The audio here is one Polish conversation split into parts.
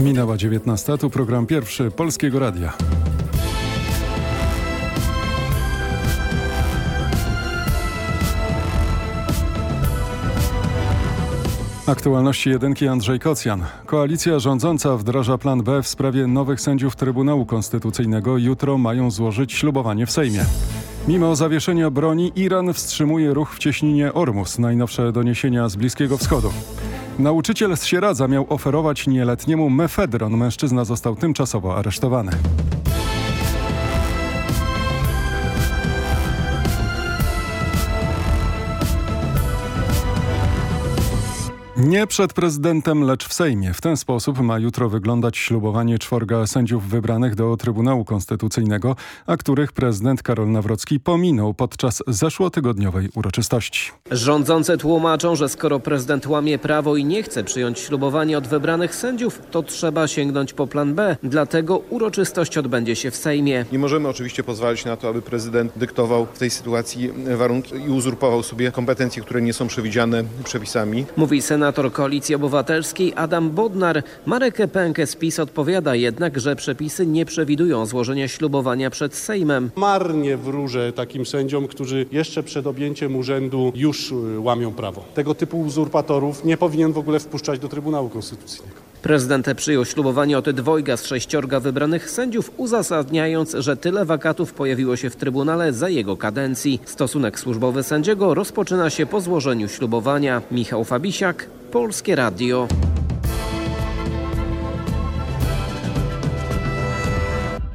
Minęła 19. Tu program pierwszy Polskiego Radia. Aktualności jedynki Andrzej Kocjan. Koalicja rządząca wdraża plan B w sprawie nowych sędziów Trybunału Konstytucyjnego. Jutro mają złożyć ślubowanie w Sejmie. Mimo zawieszenia broni Iran wstrzymuje ruch w cieśninie Ormus. Najnowsze doniesienia z Bliskiego Wschodu. Nauczyciel z Sieradza miał oferować nieletniemu mefedron. Mężczyzna został tymczasowo aresztowany. Nie przed prezydentem, lecz w Sejmie. W ten sposób ma jutro wyglądać ślubowanie czworga sędziów wybranych do Trybunału Konstytucyjnego, a których prezydent Karol Nawrocki pominął podczas zeszłotygodniowej uroczystości. Rządzące tłumaczą, że skoro prezydent łamie prawo i nie chce przyjąć ślubowania od wybranych sędziów, to trzeba sięgnąć po plan B. Dlatego uroczystość odbędzie się w Sejmie. Nie możemy oczywiście pozwolić na to, aby prezydent dyktował w tej sytuacji warunki i uzurpował sobie kompetencje, które nie są przewidziane przepisami. Mówi senator Koalicji Obywatelskiej Adam Bodnar. Marek Pękę z PiS odpowiada jednak, że przepisy nie przewidują złożenia ślubowania przed Sejmem. Marnie wróżę takim sędziom, którzy jeszcze przed objęciem urzędu już y, łamią prawo. Tego typu uzurpatorów nie powinien w ogóle wpuszczać do Trybunału Konstytucyjnego. Prezydent przyjął ślubowanie od dwojga z sześciorga wybranych sędziów, uzasadniając, że tyle wakatów pojawiło się w Trybunale za jego kadencji. Stosunek służbowy sędziego rozpoczyna się po złożeniu ślubowania. Michał Fabisiak, Polskie Radio.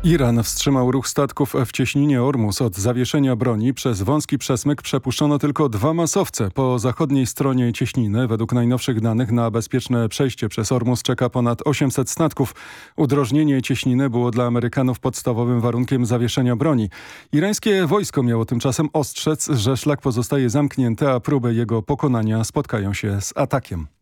Iran wstrzymał ruch statków w cieśninie Ormus od zawieszenia broni. Przez wąski przesmyk przepuszczono tylko dwa masowce. Po zachodniej stronie cieśniny, według najnowszych danych, na bezpieczne przejście przez Ormus czeka ponad 800 statków. Udrożnienie cieśniny było dla Amerykanów podstawowym warunkiem zawieszenia broni. Irańskie wojsko miało tymczasem ostrzec, że szlak pozostaje zamknięty, a próby jego pokonania spotkają się z atakiem.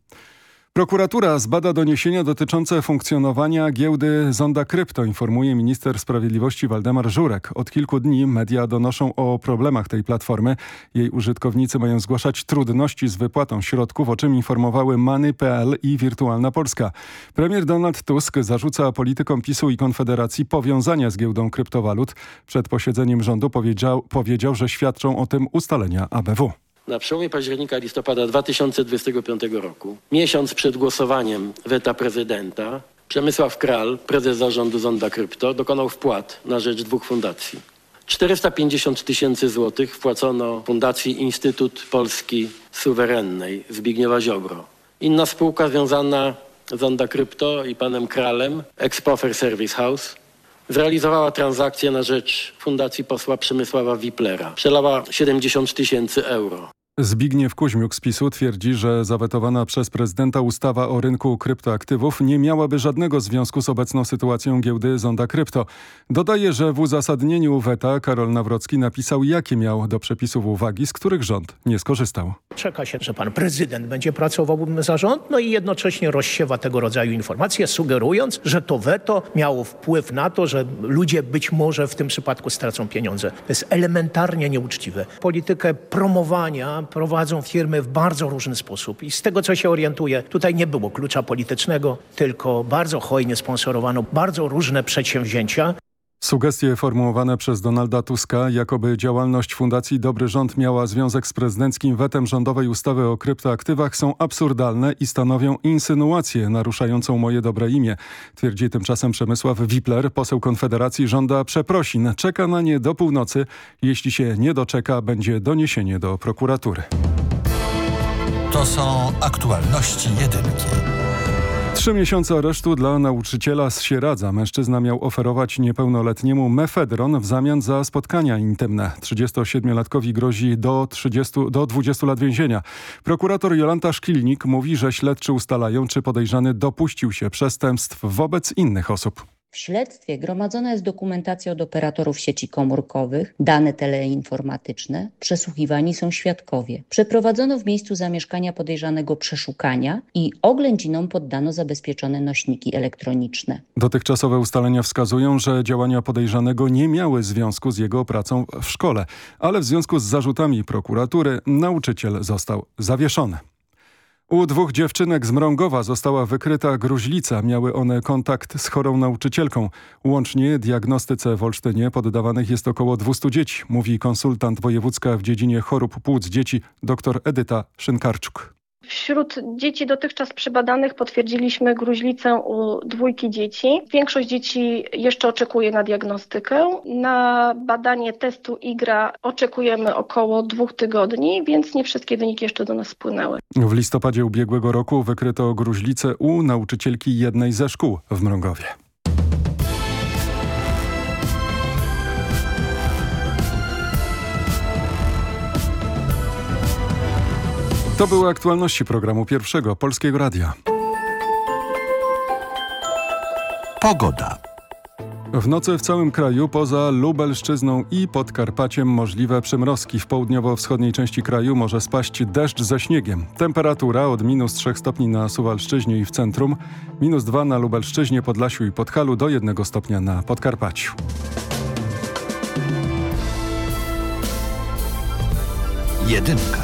Prokuratura zbada doniesienia dotyczące funkcjonowania giełdy Zonda Krypto, informuje minister sprawiedliwości Waldemar Żurek. Od kilku dni media donoszą o problemach tej platformy. Jej użytkownicy mają zgłaszać trudności z wypłatą środków, o czym informowały Many.pl i Wirtualna Polska. Premier Donald Tusk zarzuca politykom PiSu i Konfederacji powiązania z giełdą kryptowalut. Przed posiedzeniem rządu powiedział, powiedział że świadczą o tym ustalenia ABW. Na przełomie października listopada 2025 roku, miesiąc przed głosowaniem weta prezydenta, Przemysław Kral, prezes zarządu Zonda Krypto, dokonał wpłat na rzecz dwóch fundacji. 450 tysięcy złotych wpłacono Fundacji Instytut Polski Suwerennej Zbigniewa Ziobro. Inna spółka związana z Zonda Krypto i panem Kralem, Expofer Service House, zrealizowała transakcję na rzecz Fundacji Posła Przemysława Wiplera. Przelała 70 tysięcy euro. Zbigniew Kuźmiuk z PiSu twierdzi, że zawetowana przez prezydenta ustawa o rynku kryptoaktywów nie miałaby żadnego związku z obecną sytuacją giełdy Zonda Krypto. Dodaje, że w uzasadnieniu weta Karol Nawrocki napisał, jakie miał do przepisów uwagi, z których rząd nie skorzystał. Czeka się, że pan prezydent będzie pracował za rząd, no i jednocześnie rozsiewa tego rodzaju informacje, sugerując, że to weto miało wpływ na to, że ludzie być może w tym przypadku stracą pieniądze. To jest elementarnie nieuczciwe. Politykę promowania prowadzą firmy w bardzo różny sposób i z tego, co się orientuję, tutaj nie było klucza politycznego, tylko bardzo hojnie sponsorowano bardzo różne przedsięwzięcia. Sugestie formułowane przez Donalda Tuska, jakoby działalność Fundacji Dobry Rząd miała związek z prezydenckim wetem rządowej ustawy o kryptoaktywach są absurdalne i stanowią insynuację naruszającą moje dobre imię. Twierdzi tymczasem Przemysław Wipler, poseł Konfederacji, żąda przeprosin. Czeka na nie do północy. Jeśli się nie doczeka, będzie doniesienie do prokuratury. To są aktualności jedynki. Trzy miesiące aresztu dla nauczyciela z Sieradza. Mężczyzna miał oferować niepełnoletniemu mefedron w zamian za spotkania intymne. 37-latkowi grozi do, 30, do 20 lat więzienia. Prokurator Jolanta Szkilnik mówi, że śledczy ustalają, czy podejrzany dopuścił się przestępstw wobec innych osób. W śledztwie gromadzona jest dokumentacja od operatorów sieci komórkowych, dane teleinformatyczne, przesłuchiwani są świadkowie. Przeprowadzono w miejscu zamieszkania podejrzanego przeszukania i oględzinom poddano zabezpieczone nośniki elektroniczne. Dotychczasowe ustalenia wskazują, że działania podejrzanego nie miały związku z jego pracą w szkole, ale w związku z zarzutami prokuratury nauczyciel został zawieszony. U dwóch dziewczynek z Mrągowa została wykryta gruźlica. Miały one kontakt z chorą nauczycielką. Łącznie diagnostyce w Olsztynie poddawanych jest około 200 dzieci, mówi konsultant wojewódzka w dziedzinie chorób płuc dzieci dr Edyta Szynkarczuk. Wśród dzieci dotychczas przebadanych potwierdziliśmy gruźlicę u dwójki dzieci. Większość dzieci jeszcze oczekuje na diagnostykę. Na badanie testu IGRA oczekujemy około dwóch tygodni, więc nie wszystkie wyniki jeszcze do nas spłynęły. W listopadzie ubiegłego roku wykryto gruźlicę u nauczycielki jednej ze szkół w Mrągowie. To były aktualności programu Pierwszego Polskiego Radia. Pogoda. W nocy w całym kraju poza Lubelszczyzną i Podkarpaciem możliwe przymrozki. W południowo-wschodniej części kraju może spaść deszcz ze śniegiem. Temperatura od minus 3 stopni na Suwalszczyźnie i w centrum, minus 2 na Lubelszczyźnie, Podlasiu i Podhalu, do 1 stopnia na Podkarpaciu. Jedynka.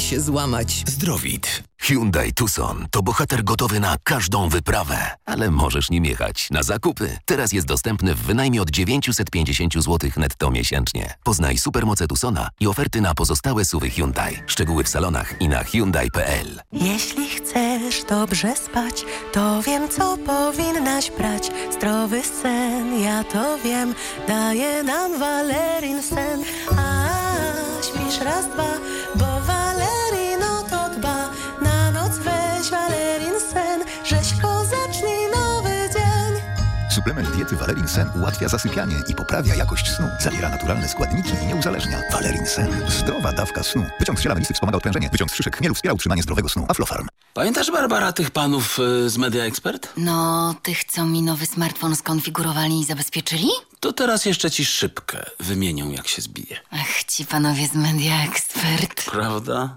się złamać. Zdrowit. Hyundai Tucson to bohater gotowy na każdą wyprawę, ale możesz nim jechać na zakupy. Teraz jest dostępny w wynajmie od 950 zł netto miesięcznie. Poznaj supermoce Tucsona i oferty na pozostałe suwy Hyundai. Szczegóły w salonach i na Hyundai.pl. Jeśli chcesz dobrze spać, to wiem co powinnaś brać. Zdrowy sen, ja to wiem, daje nam Valerin sen. A śpisz raz, dwa, Suplement diety Valerin Sen ułatwia zasypianie i poprawia jakość snu. Zawiera naturalne składniki i nie uzależnia. Valerin Sen. Zdrowa dawka snu. Wyciąg z ziela melisy wspomaga odprężenie. Wyciąg z szyszek chmielu wspiera utrzymanie zdrowego snu. Aflofarm. Pamiętasz, Barbara, tych panów y, z Media Expert? No, tych, co mi nowy smartfon skonfigurowali i zabezpieczyli? To teraz jeszcze ci szybkę wymienią, jak się zbije. Ach, ci panowie z Media Expert. Prawda?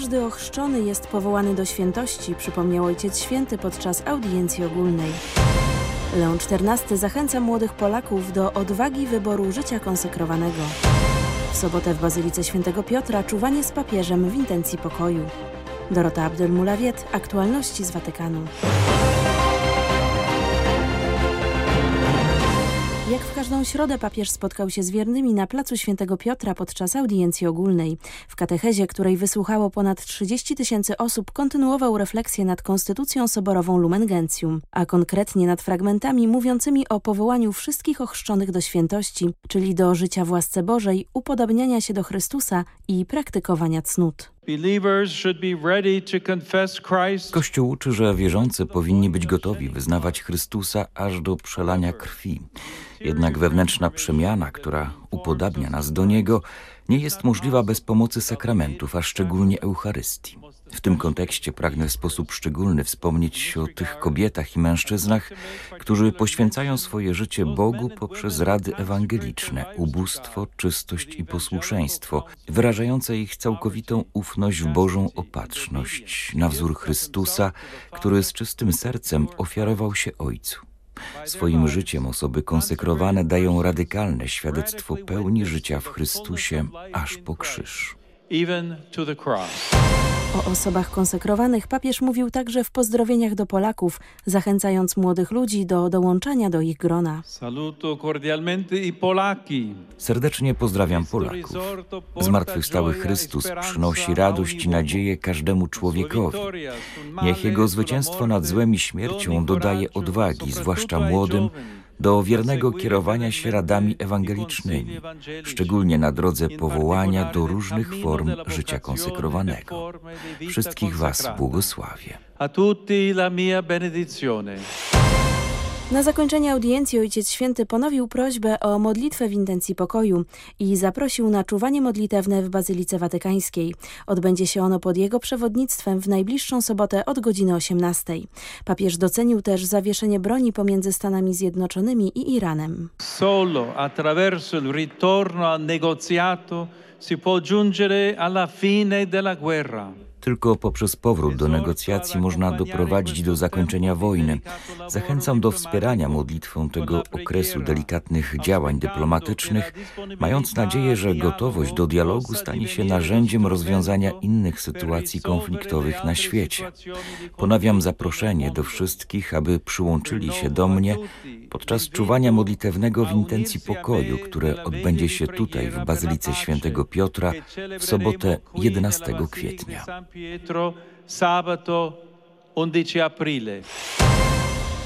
Każdy ochrzczony jest powołany do świętości, przypomniał Ojciec Święty podczas audiencji ogólnej. Leon XIV zachęca młodych Polaków do odwagi wyboru życia konsekrowanego. W sobotę w Bazylice Świętego Piotra czuwanie z papieżem w intencji pokoju. Dorota Abdelmulawiet, aktualności z Watykanu. Jak w każdą środę papież spotkał się z wiernymi na placu Świętego Piotra podczas audiencji ogólnej. W katechezie, której wysłuchało ponad 30 tysięcy osób, kontynuował refleksję nad konstytucją soborową Lumen Gentium, a konkretnie nad fragmentami mówiącymi o powołaniu wszystkich ochrzczonych do świętości, czyli do życia w łasce Bożej, upodabniania się do Chrystusa i praktykowania cnót. Kościół uczy, że wierzący powinni być gotowi wyznawać Chrystusa aż do przelania krwi. Jednak wewnętrzna przemiana, która upodabnia nas do Niego, nie jest możliwa bez pomocy sakramentów, a szczególnie Eucharystii. W tym kontekście pragnę w sposób szczególny wspomnieć o tych kobietach i mężczyznach, którzy poświęcają swoje życie Bogu poprzez rady ewangeliczne, ubóstwo, czystość i posłuszeństwo, wyrażające ich całkowitą ufność w Bożą opatrzność, na wzór Chrystusa, który z czystym sercem ofiarował się Ojcu. Swoim życiem osoby konsekrowane dają radykalne świadectwo pełni życia w Chrystusie aż po krzyż. O osobach konsekrowanych papież mówił także w pozdrowieniach do Polaków, zachęcając młodych ludzi do dołączania do ich grona. Saluto cordialmente i Polaki. Serdecznie pozdrawiam Polaków. Zmartwychwstały Chrystus przynosi radość i nadzieję każdemu człowiekowi. Niech Jego zwycięstwo nad złem i śmiercią dodaje odwagi, zwłaszcza młodym, do wiernego kierowania się radami ewangelicznymi, szczególnie na drodze powołania do różnych form życia konsekrowanego. Wszystkich Was błogosławię. A tutti la mia benedizione. Na zakończenie audiencji Ojciec Święty ponowił prośbę o modlitwę w intencji pokoju i zaprosił na czuwanie modlitewne w Bazylice Watykańskiej. Odbędzie się ono pod jego przewodnictwem w najbliższą sobotę od godziny 18. Papież docenił też zawieszenie broni pomiędzy Stanami Zjednoczonymi i Iranem. Solo attraverso il ritorno al negoziato si può giungere alla fine della guerra. Tylko poprzez powrót do negocjacji można doprowadzić do zakończenia wojny. Zachęcam do wspierania modlitwą tego okresu delikatnych działań dyplomatycznych, mając nadzieję, że gotowość do dialogu stanie się narzędziem rozwiązania innych sytuacji konfliktowych na świecie. Ponawiam zaproszenie do wszystkich, aby przyłączyli się do mnie podczas czuwania modlitewnego w intencji pokoju, które odbędzie się tutaj w Bazylice Świętego Piotra w sobotę 11 kwietnia. Pietro, sabato 11 aprile.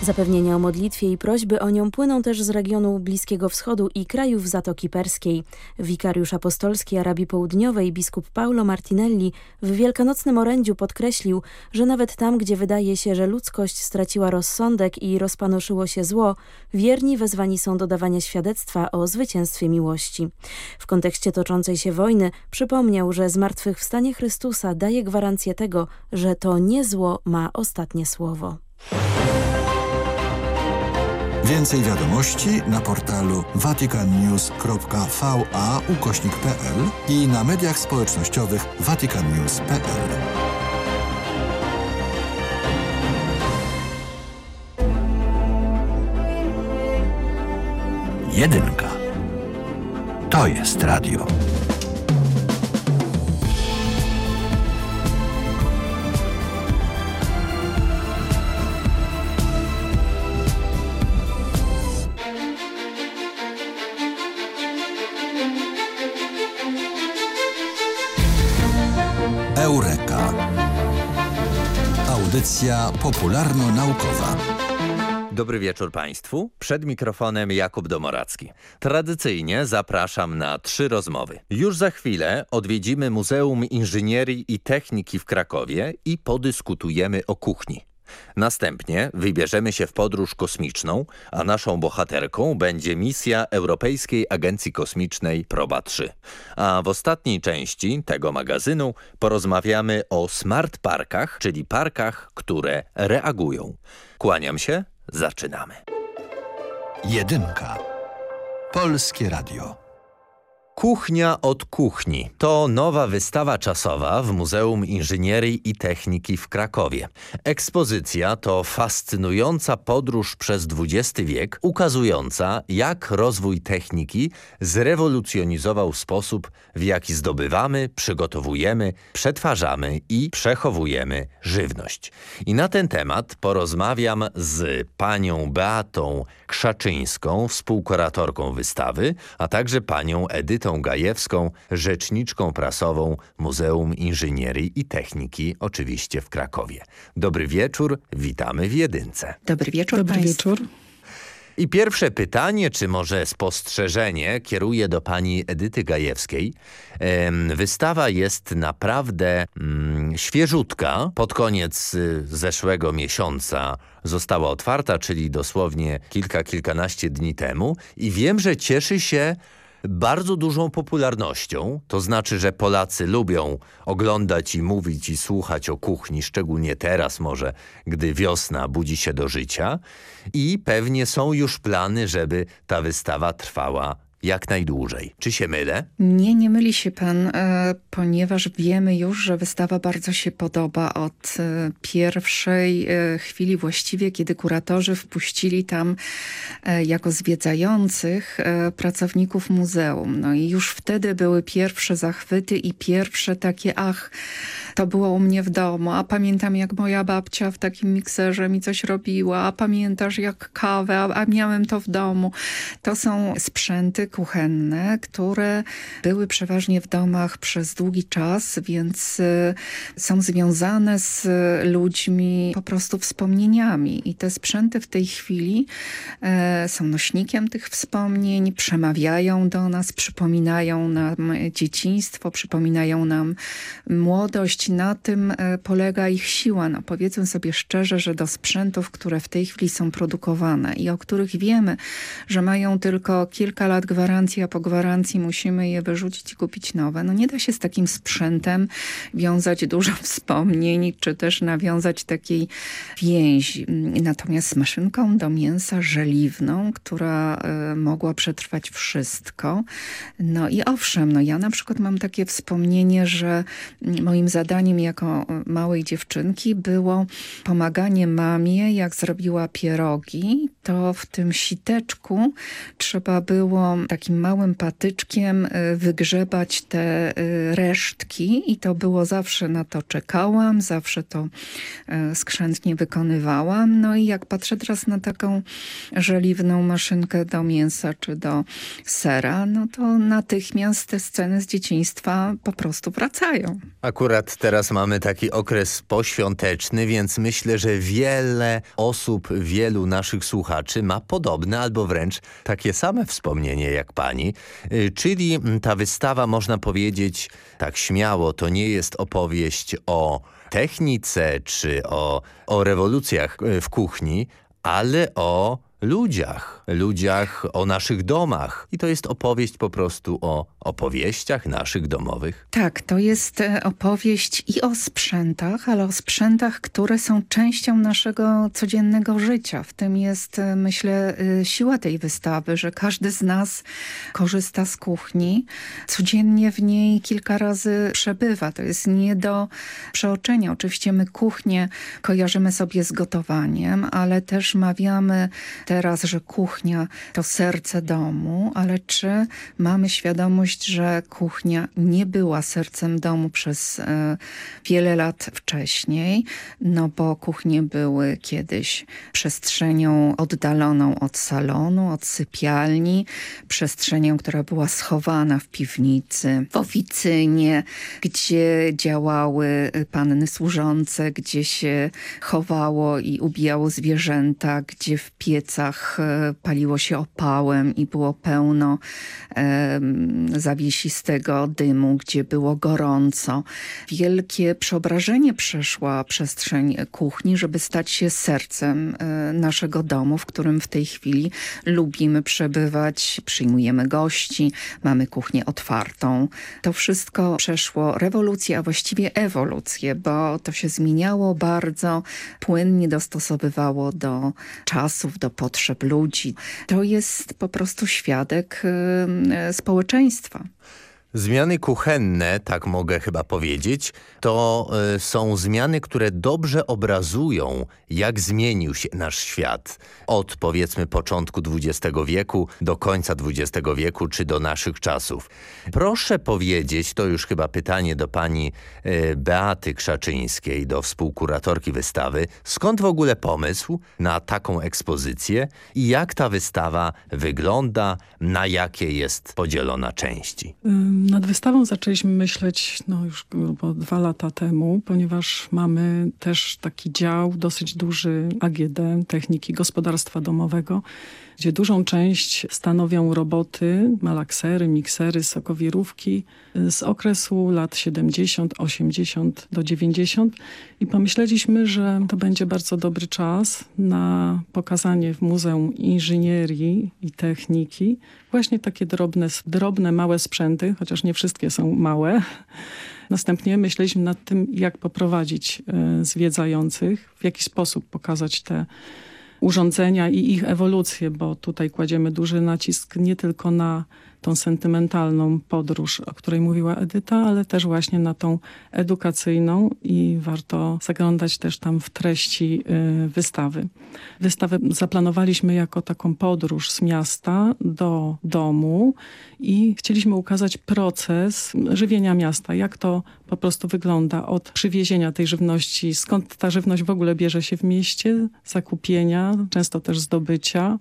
Zapewnienia o modlitwie i prośby o nią płyną też z regionu Bliskiego Wschodu i krajów Zatoki Perskiej. Wikariusz apostolski Arabii Południowej biskup Paulo Martinelli w wielkanocnym orędziu podkreślił, że nawet tam, gdzie wydaje się, że ludzkość straciła rozsądek i rozpanoszyło się zło, wierni wezwani są do dawania świadectwa o zwycięstwie miłości. W kontekście toczącej się wojny przypomniał, że zmartwychwstanie Chrystusa daje gwarancję tego, że to nie zło ma ostatnie słowo. Więcej wiadomości na portalu vaticannews.va ukośnik.pl i na mediach społecznościowych vaticannews.pl. Jedynka. To jest radio. Audycja popularno-naukowa. Dobry wieczór Państwu. Przed mikrofonem Jakub Domoracki. Tradycyjnie zapraszam na trzy rozmowy. Już za chwilę odwiedzimy Muzeum Inżynierii i Techniki w Krakowie i podyskutujemy o kuchni. Następnie wybierzemy się w podróż kosmiczną, a naszą bohaterką będzie misja Europejskiej Agencji Kosmicznej Proba 3. A w ostatniej części tego magazynu porozmawiamy o smart parkach, czyli parkach, które reagują. Kłaniam się, zaczynamy. Jedynka. Polskie Radio. Kuchnia od kuchni to nowa wystawa czasowa w Muzeum Inżynierii i Techniki w Krakowie. Ekspozycja to fascynująca podróż przez XX wiek, ukazująca jak rozwój techniki zrewolucjonizował sposób, w jaki zdobywamy, przygotowujemy, przetwarzamy i przechowujemy żywność. I na ten temat porozmawiam z panią Beatą Krzaczyńską, współkuratorką wystawy, a także panią Edytą Gajewską, rzeczniczką prasową Muzeum Inżynierii i Techniki, oczywiście w Krakowie. Dobry wieczór, witamy w Jedynce. Dobry wieczór Dobry Państwu. wieczór. I pierwsze pytanie, czy może spostrzeżenie, kieruję do pani Edyty Gajewskiej. Wystawa jest naprawdę mm, świeżutka. Pod koniec y, zeszłego miesiąca została otwarta, czyli dosłownie kilka, kilkanaście dni temu. I wiem, że cieszy się bardzo dużą popularnością. To znaczy, że Polacy lubią oglądać i mówić i słuchać o kuchni, szczególnie teraz może, gdy wiosna budzi się do życia. I pewnie są już plany, żeby ta wystawa trwała jak najdłużej. Czy się mylę? Nie, nie myli się pan, e, ponieważ wiemy już, że wystawa bardzo się podoba od e, pierwszej e, chwili właściwie, kiedy kuratorzy wpuścili tam jako zwiedzających pracowników muzeum. No i już wtedy były pierwsze zachwyty i pierwsze takie, ach, to było u mnie w domu, a pamiętam jak moja babcia w takim mikserze mi coś robiła, a pamiętasz jak kawę, a, a miałem to w domu. To są sprzęty kuchenne, które były przeważnie w domach przez długi czas, więc y, są związane z ludźmi po prostu wspomnieniami i te sprzęty w tej chwili e, są nośnikiem tych wspomnień, przemawiają do nas, przypominają nam dzieciństwo, przypominają nam młodość. Na tym e, polega ich siła. No, powiedzmy sobie szczerze, że do sprzętów, które w tej chwili są produkowane i o których wiemy, że mają tylko kilka lat gwarancji, a po gwarancji musimy je wyrzucić i kupić nowe. No nie da się z takim sprzętem wiązać dużo wspomnień, czy też nawiązać takiej więzi. Natomiast z maszynką do mięsa żeliwną, która y, mogła przetrwać wszystko. No i owszem, no ja na przykład mam takie wspomnienie, że moim zadaniem jako małej dziewczynki było pomaganie mamie, jak zrobiła pierogi, to w tym siteczku trzeba było takim małym patyczkiem y, wygrzebać te y, resztki i to było zawsze na to czekałam, zawsze to y, skrzętnie wykonywałam. No i jak patrzę teraz na taką żeliwną maszynkę do mięsa czy do sera, no to natychmiast te sceny z dzieciństwa po prostu wracają. Akurat teraz mamy taki okres poświąteczny, więc myślę, że wiele osób, wielu naszych słuchaczy ma podobne albo wręcz takie same wspomnienie jak pani. Y, Czyli ta wystawa, można powiedzieć tak śmiało, to nie jest opowieść o technice czy o, o rewolucjach y, w kuchni, ale o ludziach, ludziach o naszych domach. I to jest opowieść po prostu o opowieściach naszych domowych. Tak, to jest e, opowieść i o sprzętach, ale o sprzętach, które są częścią naszego codziennego życia. W tym jest, e, myślę, e, siła tej wystawy, że każdy z nas korzysta z kuchni, codziennie w niej kilka razy przebywa. To jest nie do przeoczenia. Oczywiście my kuchnię kojarzymy sobie z gotowaniem, ale też mawiamy teraz, że kuchnia to serce domu, ale czy mamy świadomość, że kuchnia nie była sercem domu przez e, wiele lat wcześniej, no bo kuchnie były kiedyś przestrzenią oddaloną od salonu, od sypialni, przestrzenią, która była schowana w piwnicy, w oficynie, gdzie działały panny służące, gdzie się chowało i ubijało zwierzęta, gdzie w piecach e, paliło się opałem i było pełno zawiesistego dymu, gdzie było gorąco. Wielkie przeobrażenie przeszła przestrzeń kuchni, żeby stać się sercem e, naszego domu, w którym w tej chwili lubimy przebywać, przyjmujemy gości, mamy kuchnię otwartą. To wszystko przeszło rewolucję, a właściwie ewolucję, bo to się zmieniało bardzo, płynnie dostosowywało do czasów, do potrzeb ludzi. To jest po prostu świadek y, społeczeństwa. Zmiany kuchenne, tak mogę chyba powiedzieć, to y, są zmiany, które dobrze obrazują, jak zmienił się nasz świat. Od powiedzmy początku XX wieku do końca XX wieku, czy do naszych czasów. Proszę powiedzieć, to już chyba pytanie do pani y, Beaty Krzaczyńskiej, do współkuratorki wystawy, skąd w ogóle pomysł na taką ekspozycję i jak ta wystawa wygląda, na jakie jest podzielona części? Nad wystawą zaczęliśmy myśleć no już grubo dwa lata temu, ponieważ mamy też taki dział dosyć duży AGD, Techniki Gospodarstwa Domowego, gdzie dużą część stanowią roboty, malaksery, miksery, sokowirówki z okresu lat 70, 80 do 90 i pomyśleliśmy, że to będzie bardzo dobry czas na pokazanie w Muzeum Inżynierii i Techniki właśnie takie drobne, drobne małe sprzęty, chociaż nie wszystkie są małe. Następnie myśleliśmy nad tym, jak poprowadzić e, zwiedzających, w jaki sposób pokazać te urządzenia i ich ewolucję, bo tutaj kładziemy duży nacisk nie tylko na tą sentymentalną podróż, o której mówiła Edyta, ale też właśnie na tą edukacyjną i warto zaglądać też tam w treści y, wystawy. Wystawę zaplanowaliśmy jako taką podróż z miasta do domu i chcieliśmy ukazać proces żywienia miasta, jak to po prostu wygląda od przywiezienia tej żywności, skąd ta żywność w ogóle bierze się w mieście, zakupienia, często też zdobycia,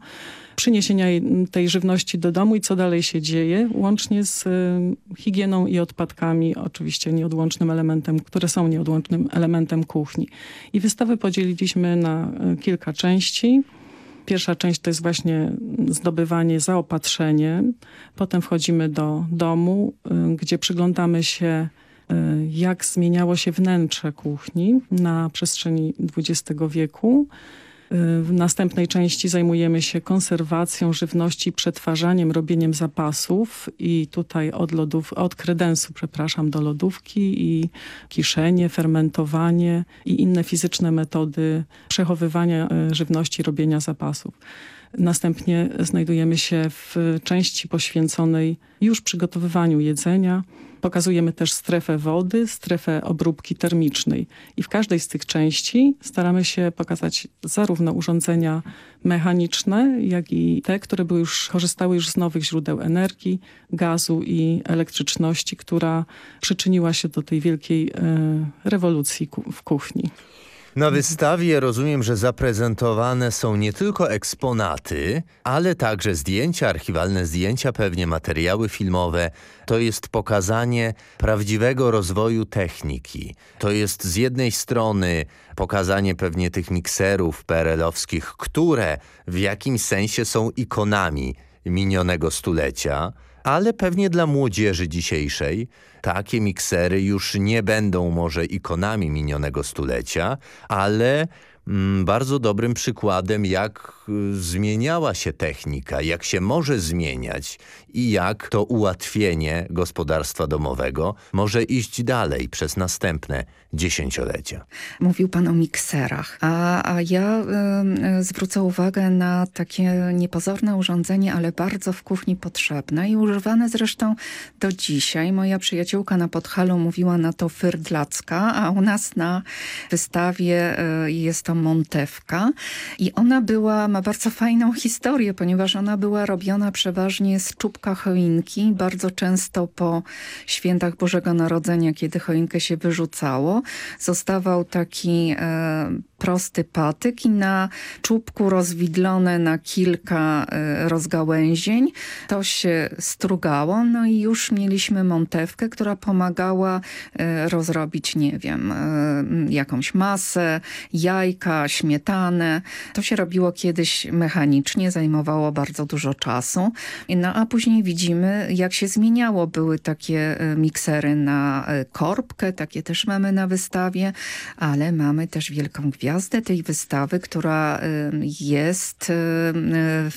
przyniesienia tej żywności do domu i co dalej się dzieje, łącznie z y, higieną i odpadkami, oczywiście nieodłącznym elementem, które są nieodłącznym elementem kuchni. I wystawę podzieliliśmy na y, kilka części. Pierwsza część to jest właśnie zdobywanie, zaopatrzenie. Potem wchodzimy do domu, y, gdzie przyglądamy się jak zmieniało się wnętrze kuchni na przestrzeni XX wieku. W następnej części zajmujemy się konserwacją żywności, przetwarzaniem, robieniem zapasów i tutaj od, lodów, od kredensu, przepraszam, do lodówki i kiszenie, fermentowanie i inne fizyczne metody przechowywania e, żywności, robienia zapasów. Następnie znajdujemy się w części poświęconej już przygotowywaniu jedzenia, Pokazujemy też strefę wody, strefę obróbki termicznej i w każdej z tych części staramy się pokazać zarówno urządzenia mechaniczne, jak i te, które były już, korzystały już z nowych źródeł energii, gazu i elektryczności, która przyczyniła się do tej wielkiej e, rewolucji w kuchni. Na wystawie rozumiem, że zaprezentowane są nie tylko eksponaty, ale także zdjęcia, archiwalne zdjęcia, pewnie materiały filmowe. To jest pokazanie prawdziwego rozwoju techniki. To jest z jednej strony pokazanie pewnie tych mikserów PRL-owskich, które w jakimś sensie są ikonami minionego stulecia, ale pewnie dla młodzieży dzisiejszej takie miksery już nie będą może ikonami minionego stulecia, ale bardzo dobrym przykładem, jak y, zmieniała się technika, jak się może zmieniać i jak to ułatwienie gospodarstwa domowego może iść dalej przez następne dziesięciolecia. Mówił pan o mikserach, a, a ja y, zwrócę uwagę na takie niepozorne urządzenie, ale bardzo w kuchni potrzebne i używane zresztą do dzisiaj. Moja przyjaciółka na Podhalu mówiła na to fyrdlacka, a u nas na wystawie y, jest to montewka i ona była, ma bardzo fajną historię, ponieważ ona była robiona przeważnie z czubka choinki, bardzo często po świętach Bożego Narodzenia, kiedy choinkę się wyrzucało. Zostawał taki e, prosty patyk i na czubku rozwidlone na kilka e, rozgałęzień to się strugało, no i już mieliśmy montewkę, która pomagała e, rozrobić, nie wiem, e, jakąś masę, jajka, śmietanę. To się robiło kiedyś mechanicznie, zajmowało bardzo dużo czasu. No a później widzimy, jak się zmieniało. Były takie miksery na korbkę, takie też mamy na wystawie, ale mamy też wielką gwiazdę tej wystawy, która jest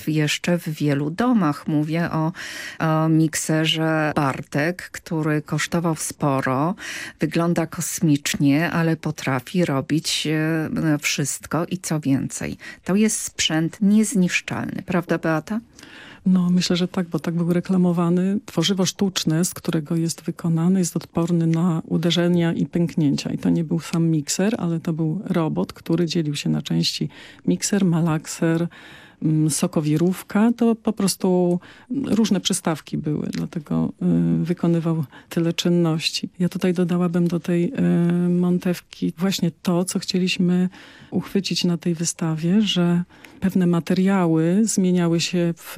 jeszcze w wielu domach. Mówię o, o mikserze Bartek, który kosztował sporo, wygląda kosmicznie, ale potrafi robić wszystko i co więcej. To jest sprzęt niezniszczalny, prawda Beata? No myślę, że tak, bo tak był reklamowany. Tworzywo sztuczne, z którego jest wykonany, jest odporny na uderzenia i pęknięcia. I to nie był sam mikser, ale to był robot, który dzielił się na części mikser, malakser, mm, sokowirówka, to po prostu różne przystawki były, dlatego y, wykonywał tyle czynności. Ja tutaj dodałabym do tej y, montewki właśnie to, co chcieliśmy uchwycić na tej wystawie, że pewne materiały zmieniały się w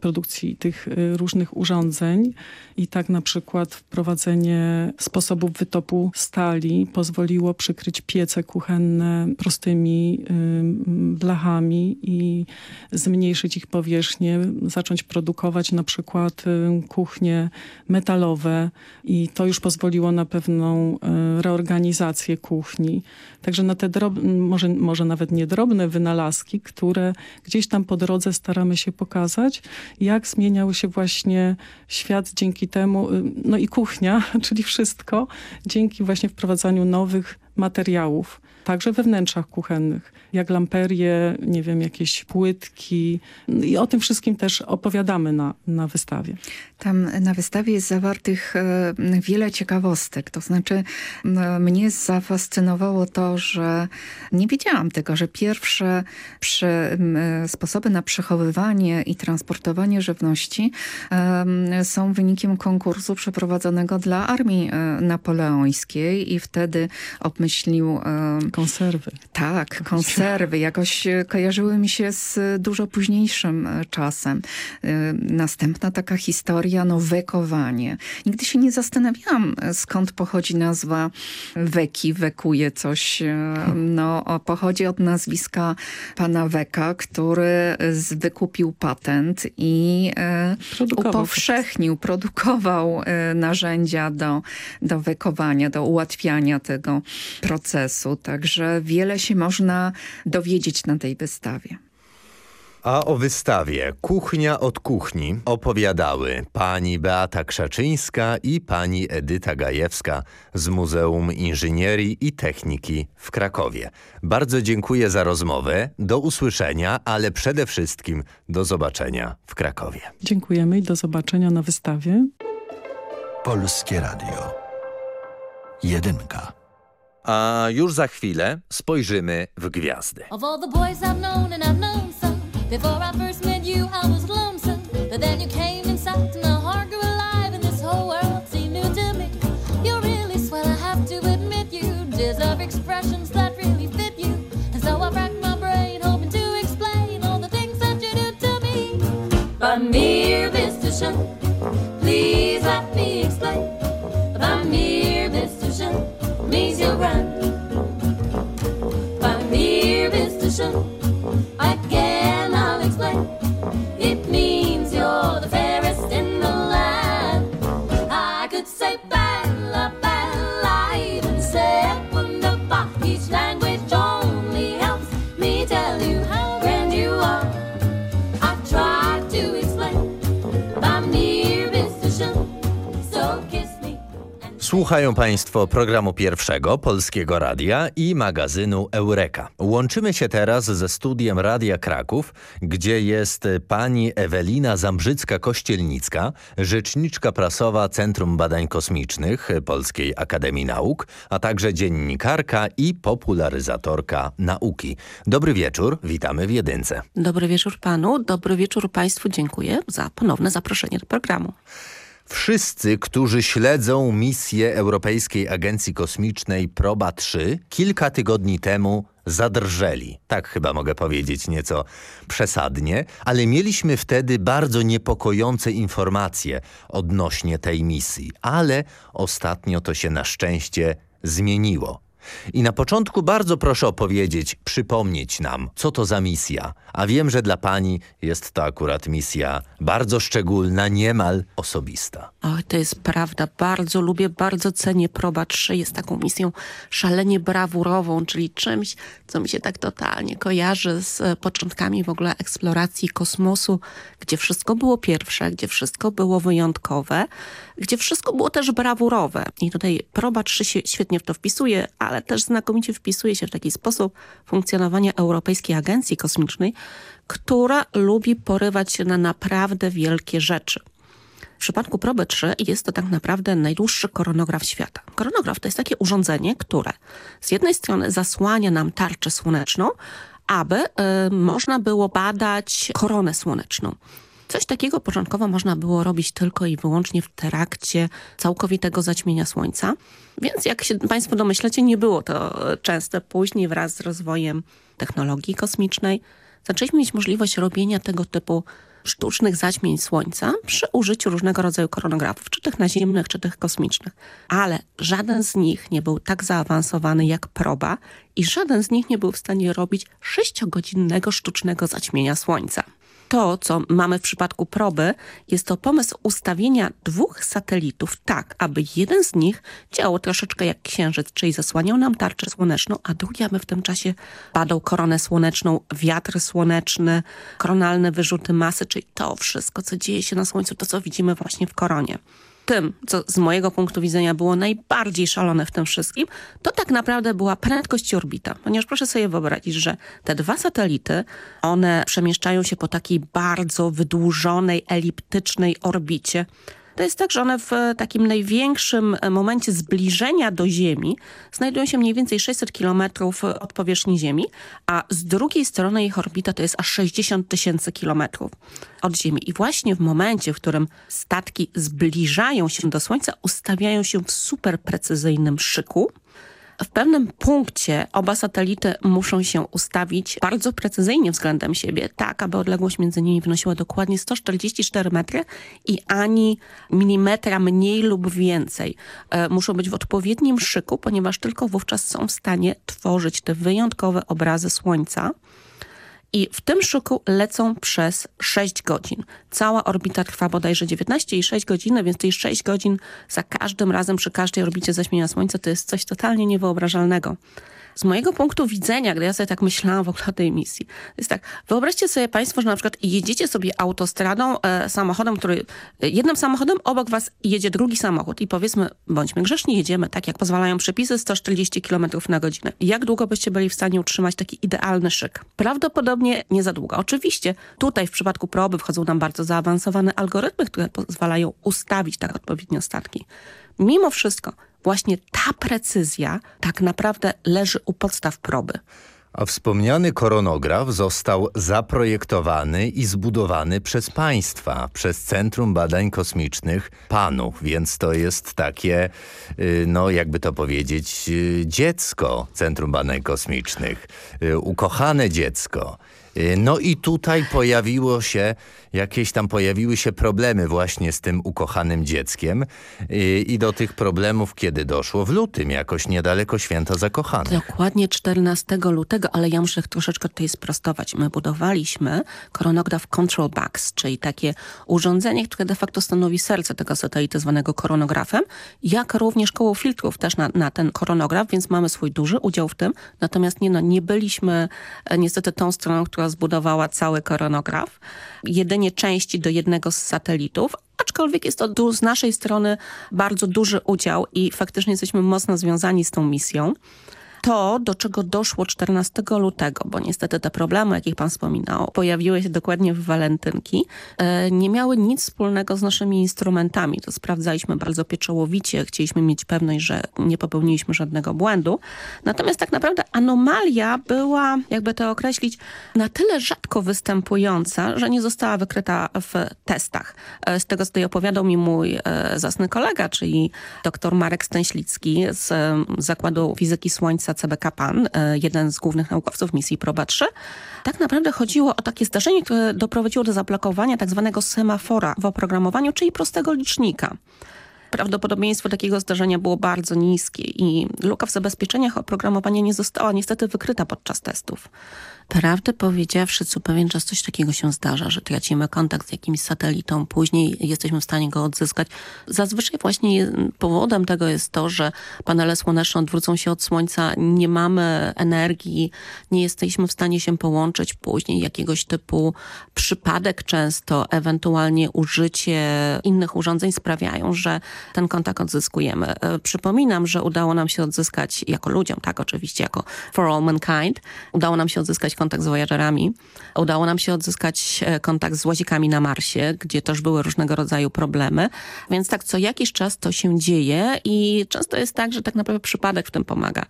produkcji tych y, różnych urządzeń i tak na przykład wprowadzenie sposobów wytopu stali pozwoliło przykryć piece kuchenne prostymi blachami i zmniejszyć ich powierzchnię, zacząć produkować na przykład kuchnie metalowe i to już pozwoliło na pewną y, reorganizację kuchni. Także na te drobne, może, może nawet nie drobne wynalazki, które gdzieś tam po drodze staramy się pokazać, jak zmieniał się właśnie świat dzięki temu, y, no i kuchnia, czyli wszystko, dzięki właśnie wprowadzaniu nowych materiałów, także we wnętrzach kuchennych, jak lamperie, nie wiem, jakieś płytki i o tym wszystkim też opowiadamy na, na wystawie. Tam na wystawie jest zawartych e, wiele ciekawostek, to znaczy mnie zafascynowało to, że nie wiedziałam tego, że pierwsze przy, sposoby na przechowywanie i transportowanie żywności są wynikiem konkursu przeprowadzonego dla armii e, napoleońskiej i wtedy obmyślił... Konserwy. tak, konserwy. Jakoś e, kojarzyły mi się z dużo późniejszym e, czasem. E, Następna taka historia, no wekowanie. Nigdy się nie zastanawiałam, e, skąd pochodzi nazwa weki, wekuje coś. e, No, pochodzi od nazwiska pana Weka, który wykupił patent i e, Produkował upowszechnił, produkował e, narzędzia do, do wekowania, do ułatwiania tego procesu. Także wiele się można dowiedzieć na tej wystawie. A o wystawie Kuchnia od kuchni opowiadały pani Beata Krzaczyńska i pani Edyta Gajewska z Muzeum Inżynierii i Techniki w Krakowie. Bardzo dziękuję za rozmowę, do usłyszenia, ale przede wszystkim do zobaczenia w Krakowie. Dziękujemy i do zobaczenia na wystawie. Polskie Radio. Jedynka. A już za chwilę spojrzymy w gwiazdy. By mere visitation, please let me means you're grand. By mere visitation, Słuchają Państwo programu pierwszego Polskiego Radia i magazynu Eureka. Łączymy się teraz ze studiem Radia Kraków, gdzie jest pani Ewelina Zambrzycka-Kościelnicka, rzeczniczka prasowa Centrum Badań Kosmicznych Polskiej Akademii Nauk, a także dziennikarka i popularyzatorka nauki. Dobry wieczór, witamy w Jedynce. Dobry wieczór panu, dobry wieczór państwu. Dziękuję za ponowne zaproszenie do programu. Wszyscy, którzy śledzą misję Europejskiej Agencji Kosmicznej Proba 3 kilka tygodni temu zadrżeli. Tak chyba mogę powiedzieć nieco przesadnie, ale mieliśmy wtedy bardzo niepokojące informacje odnośnie tej misji. Ale ostatnio to się na szczęście zmieniło. I na początku bardzo proszę opowiedzieć, przypomnieć nam, co to za misja. A wiem, że dla pani jest to akurat misja bardzo szczególna, niemal osobista. Oj, to jest prawda. Bardzo lubię, bardzo cenię Proba 3. Jest taką misją szalenie brawurową, czyli czymś, co mi się tak totalnie kojarzy z e, początkami w ogóle eksploracji kosmosu, gdzie wszystko było pierwsze, gdzie wszystko było wyjątkowe, gdzie wszystko było też brawurowe. I tutaj Proba 3 się świetnie w to wpisuje, ale też znakomicie wpisuje się w taki sposób funkcjonowania Europejskiej Agencji Kosmicznej, która lubi porywać się na naprawdę wielkie rzeczy. W przypadku proby 3 jest to tak naprawdę najdłuższy koronograf świata. Koronograf to jest takie urządzenie, które z jednej strony zasłania nam tarczę słoneczną, aby y, można było badać koronę słoneczną. Coś takiego początkowo można było robić tylko i wyłącznie w trakcie całkowitego zaćmienia Słońca. Więc jak się Państwo domyślacie, nie było to częste. Później wraz z rozwojem technologii kosmicznej zaczęliśmy mieć możliwość robienia tego typu sztucznych zaćmień słońca przy użyciu różnego rodzaju koronografów, czy tych naziemnych, czy tych kosmicznych. Ale żaden z nich nie był tak zaawansowany jak proba i żaden z nich nie był w stanie robić sześciogodzinnego sztucznego zaćmienia słońca. To, co mamy w przypadku proby, jest to pomysł ustawienia dwóch satelitów tak, aby jeden z nich działał troszeczkę jak księżyc, czyli zasłaniał nam tarczę słoneczną, a drugi, aby w tym czasie badał koronę słoneczną, wiatr słoneczny, koronalne wyrzuty masy, czyli to wszystko, co dzieje się na Słońcu, to co widzimy właśnie w koronie tym, co z mojego punktu widzenia było najbardziej szalone w tym wszystkim, to tak naprawdę była prędkość i orbita. Ponieważ proszę sobie wyobrazić, że te dwa satelity, one przemieszczają się po takiej bardzo wydłużonej, eliptycznej orbicie. To jest tak, że one w takim największym momencie zbliżenia do Ziemi znajdują się mniej więcej 600 kilometrów od powierzchni Ziemi, a z drugiej strony ich orbita to jest aż 60 tysięcy kilometrów od Ziemi. I właśnie w momencie, w którym statki zbliżają się do Słońca, ustawiają się w super precyzyjnym szyku, w pewnym punkcie oba satelity muszą się ustawić bardzo precyzyjnie względem siebie, tak aby odległość między nimi wynosiła dokładnie 144 metry i ani milimetra mniej lub więcej. E, muszą być w odpowiednim szyku, ponieważ tylko wówczas są w stanie tworzyć te wyjątkowe obrazy Słońca. I w tym szyku lecą przez 6 godzin. Cała orbita trwa bodajże 19,6 godziny, więc jest 6 godzin za każdym razem przy każdej orbicie zaćmienia Słońca. To jest coś totalnie niewyobrażalnego z mojego punktu widzenia, gdy ja sobie tak myślałam w ogóle o tej misji, jest tak, wyobraźcie sobie państwo, że na przykład jedziecie sobie autostradą, e, samochodem, który, e, jednym samochodem, obok was jedzie drugi samochód i powiedzmy, bądźmy grzeszni, jedziemy tak, jak pozwalają przepisy, 140 km na godzinę. Jak długo byście byli w stanie utrzymać taki idealny szyk? Prawdopodobnie nie za długo. Oczywiście tutaj w przypadku proby wchodzą nam bardzo zaawansowane algorytmy, które pozwalają ustawić tak odpowiednio statki. Mimo wszystko właśnie ta precyzja tak naprawdę leży u podstaw proby. A wspomniany koronograf został zaprojektowany i zbudowany przez państwa, przez Centrum Badań Kosmicznych PANU, więc to jest takie, y, no jakby to powiedzieć, y, dziecko Centrum Badań Kosmicznych, y, ukochane dziecko. No i tutaj pojawiło się, jakieś tam pojawiły się problemy właśnie z tym ukochanym dzieckiem i, i do tych problemów kiedy doszło? W lutym, jakoś niedaleko święta zakochanych. Dokładnie 14 lutego, ale ja muszę troszeczkę tutaj sprostować. My budowaliśmy koronograf Control Box, czyli takie urządzenie, które de facto stanowi serce tego satelity zwanego koronografem, jak również koło filtrów też na, na ten koronograf, więc mamy swój duży udział w tym. Natomiast nie, no, nie byliśmy e, niestety tą stroną, która zbudowała cały koronograf. Jedynie części do jednego z satelitów, aczkolwiek jest to z naszej strony bardzo duży udział i faktycznie jesteśmy mocno związani z tą misją to, do czego doszło 14 lutego, bo niestety te problemy, jakich pan wspominał, pojawiły się dokładnie w walentynki, e, nie miały nic wspólnego z naszymi instrumentami. To sprawdzaliśmy bardzo pieczołowicie, chcieliśmy mieć pewność, że nie popełniliśmy żadnego błędu. Natomiast tak naprawdę anomalia była, jakby to określić, na tyle rzadko występująca, że nie została wykryta w testach. E, z tego, co tutaj opowiadał mi mój e, zasny kolega, czyli dr Marek Stęślicki z Zakładu Fizyki Słońca CBK PAN, e, jeden z głównych naukowców misji PROBA 3, tak naprawdę chodziło o takie zdarzenie, które doprowadziło do zablokowania tak zwanego semafora w oprogramowaniu, czyli prostego licznika. Prawdopodobieństwo takiego zdarzenia było bardzo niskie i luka w zabezpieczeniach oprogramowania nie została niestety wykryta podczas testów. Prawdę powiedziawszy, co pewien czas coś takiego się zdarza, że tracimy kontakt z jakimś satelitą, później jesteśmy w stanie go odzyskać. Zazwyczaj właśnie powodem tego jest to, że panele słoneczne odwrócą się od Słońca, nie mamy energii, nie jesteśmy w stanie się połączyć. Później jakiegoś typu przypadek często, ewentualnie użycie innych urządzeń sprawiają, że ten kontakt odzyskujemy. E, przypominam, że udało nam się odzyskać, jako ludziom, tak oczywiście, jako For All Mankind, udało nam się odzyskać kontakt z Voyagerami. Udało nam się odzyskać e, kontakt z łazikami na Marsie, gdzie też były różnego rodzaju problemy. Więc tak co jakiś czas to się dzieje i często jest tak, że tak naprawdę przypadek w tym pomaga.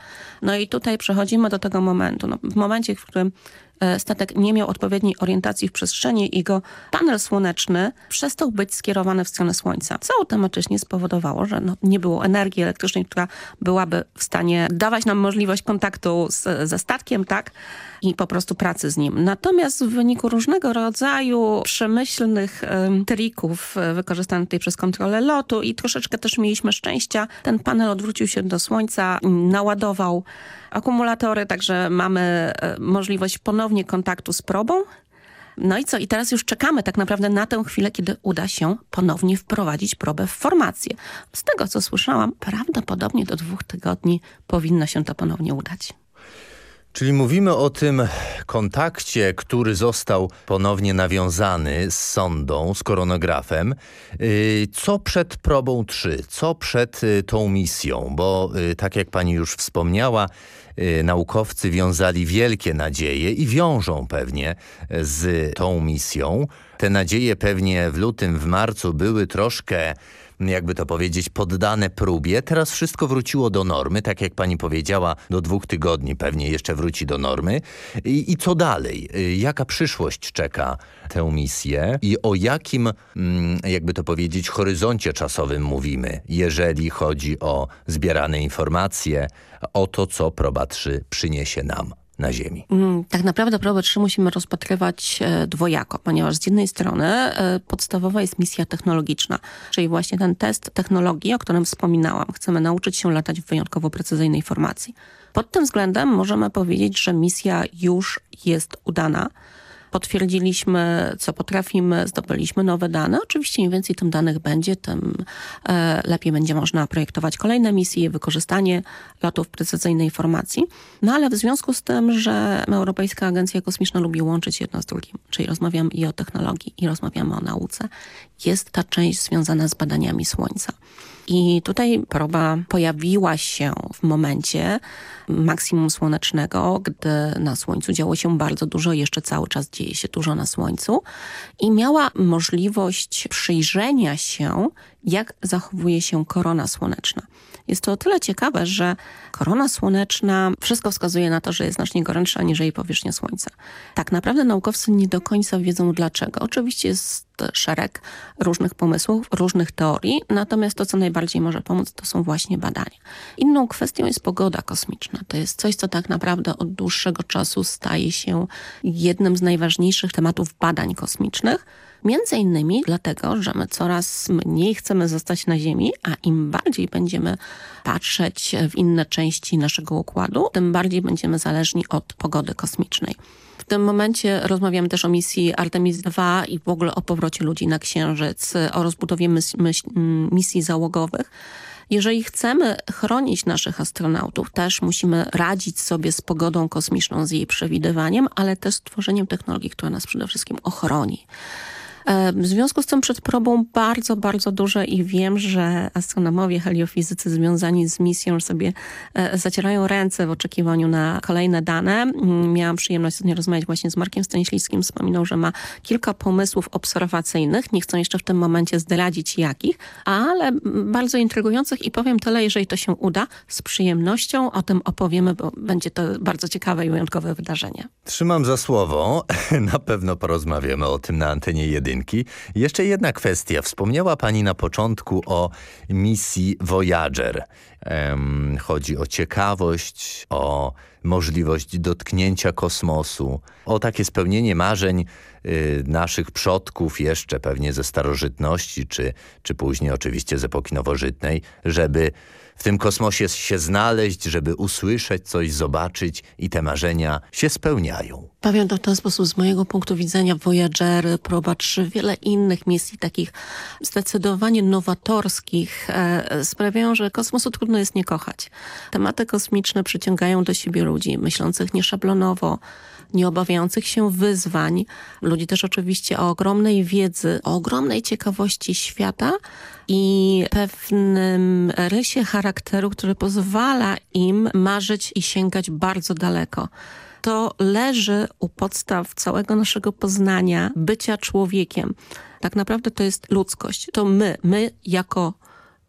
No i tutaj przechodzimy do tego momentu. No, w momencie, w którym statek nie miał odpowiedniej orientacji w przestrzeni i jego panel słoneczny przestał być skierowany w stronę Słońca, co automatycznie spowodowało, że no, nie było energii elektrycznej, która byłaby w stanie dawać nam możliwość kontaktu z, ze statkiem, tak? I po prostu pracy z nim. Natomiast w wyniku różnego rodzaju przemyślnych um, trików e, wykorzystanych tutaj przez kontrolę lotu i troszeczkę też mieliśmy szczęścia, ten panel odwrócił się do Słońca, naładował akumulatory, także mamy e, możliwość ponownie kontaktu z probą. No i co? I teraz już czekamy tak naprawdę na tę chwilę, kiedy uda się ponownie wprowadzić probę w formację. Z tego, co słyszałam, prawdopodobnie do dwóch tygodni powinno się to ponownie udać. Czyli mówimy o tym kontakcie, który został ponownie nawiązany z sondą, z koronografem. Y, co przed probą 3? Co przed y, tą misją? Bo y, tak jak pani już wspomniała, naukowcy wiązali wielkie nadzieje i wiążą pewnie z tą misją. Te nadzieje pewnie w lutym, w marcu były troszkę jakby to powiedzieć, poddane próbie. Teraz wszystko wróciło do normy, tak jak pani powiedziała, do dwóch tygodni pewnie jeszcze wróci do normy. I, i co dalej? Jaka przyszłość czeka tę misję i o jakim, mm, jakby to powiedzieć, horyzoncie czasowym mówimy, jeżeli chodzi o zbierane informacje, o to, co Proba 3 przyniesie nam? Na Ziemi. Mm, tak naprawdę próbę 3 musimy rozpatrywać e, dwojako, ponieważ z jednej strony e, podstawowa jest misja technologiczna, czyli właśnie ten test technologii, o którym wspominałam. Chcemy nauczyć się latać w wyjątkowo precyzyjnej formacji. Pod tym względem możemy powiedzieć, że misja już jest udana potwierdziliśmy, co potrafimy, zdobyliśmy nowe dane. Oczywiście im więcej tym danych będzie, tym e, lepiej będzie można projektować kolejne misje, wykorzystanie lotów precyzyjnej informacji. No ale w związku z tym, że Europejska Agencja Kosmiczna lubi łączyć jedno z drugim, czyli rozmawiamy i o technologii, i rozmawiamy o nauce, jest ta część związana z badaniami Słońca. I tutaj proba pojawiła się w momencie maksimum słonecznego, gdy na Słońcu działo się bardzo dużo, jeszcze cały czas dzieje się dużo na Słońcu i miała możliwość przyjrzenia się, jak zachowuje się korona słoneczna. Jest to o tyle ciekawe, że korona słoneczna, wszystko wskazuje na to, że jest znacznie gorętsza aniżeli powierzchnia Słońca. Tak naprawdę naukowcy nie do końca wiedzą dlaczego. Oczywiście jest szereg różnych pomysłów, różnych teorii, natomiast to, co najbardziej może pomóc, to są właśnie badania. Inną kwestią jest pogoda kosmiczna. To jest coś, co tak naprawdę od dłuższego czasu staje się jednym z najważniejszych tematów badań kosmicznych, Między innymi dlatego, że my coraz mniej chcemy zostać na Ziemi, a im bardziej będziemy patrzeć w inne części naszego układu, tym bardziej będziemy zależni od pogody kosmicznej. W tym momencie rozmawiamy też o misji Artemis II i w ogóle o powrocie ludzi na Księżyc, o rozbudowie misji załogowych. Jeżeli chcemy chronić naszych astronautów, też musimy radzić sobie z pogodą kosmiczną, z jej przewidywaniem, ale też stworzeniem technologii, która nas przede wszystkim ochroni. W związku z tym przed probą bardzo, bardzo duże i wiem, że astronomowie, heliofizycy związani z misją sobie e, zacierają ręce w oczekiwaniu na kolejne dane. Miałam przyjemność ostatnio rozmawiać właśnie z Markiem Stańślickim. Wspominał, że ma kilka pomysłów obserwacyjnych. Nie chcę jeszcze w tym momencie zdradzić jakich, ale bardzo intrygujących i powiem tyle, jeżeli to się uda, z przyjemnością o tym opowiemy, bo będzie to bardzo ciekawe i wyjątkowe wydarzenie. Trzymam za słowo. Na pewno porozmawiamy o tym na antenie jedynki jedynki. Jeszcze jedna kwestia. Wspomniała pani na początku o misji Voyager. Um, chodzi o ciekawość, o możliwość dotknięcia kosmosu, o takie spełnienie marzeń y, naszych przodków jeszcze pewnie ze starożytności, czy, czy później oczywiście z epoki nowożytnej, żeby w tym kosmosie się znaleźć, żeby usłyszeć coś, zobaczyć i te marzenia się spełniają. To w ten sposób, z mojego punktu widzenia Voyager, Proba 3, wiele innych misji takich zdecydowanie nowatorskich e, sprawiają, że kosmosu trudno jest nie kochać. Tematy kosmiczne przyciągają do siebie ludzi myślących nieszablonowo, nie obawiających się wyzwań, ludzi też oczywiście o ogromnej wiedzy, o ogromnej ciekawości świata i pewnym rysie charakteru, który pozwala im marzyć i sięgać bardzo daleko to leży u podstaw całego naszego poznania, bycia człowiekiem. Tak naprawdę to jest ludzkość. To my, my jako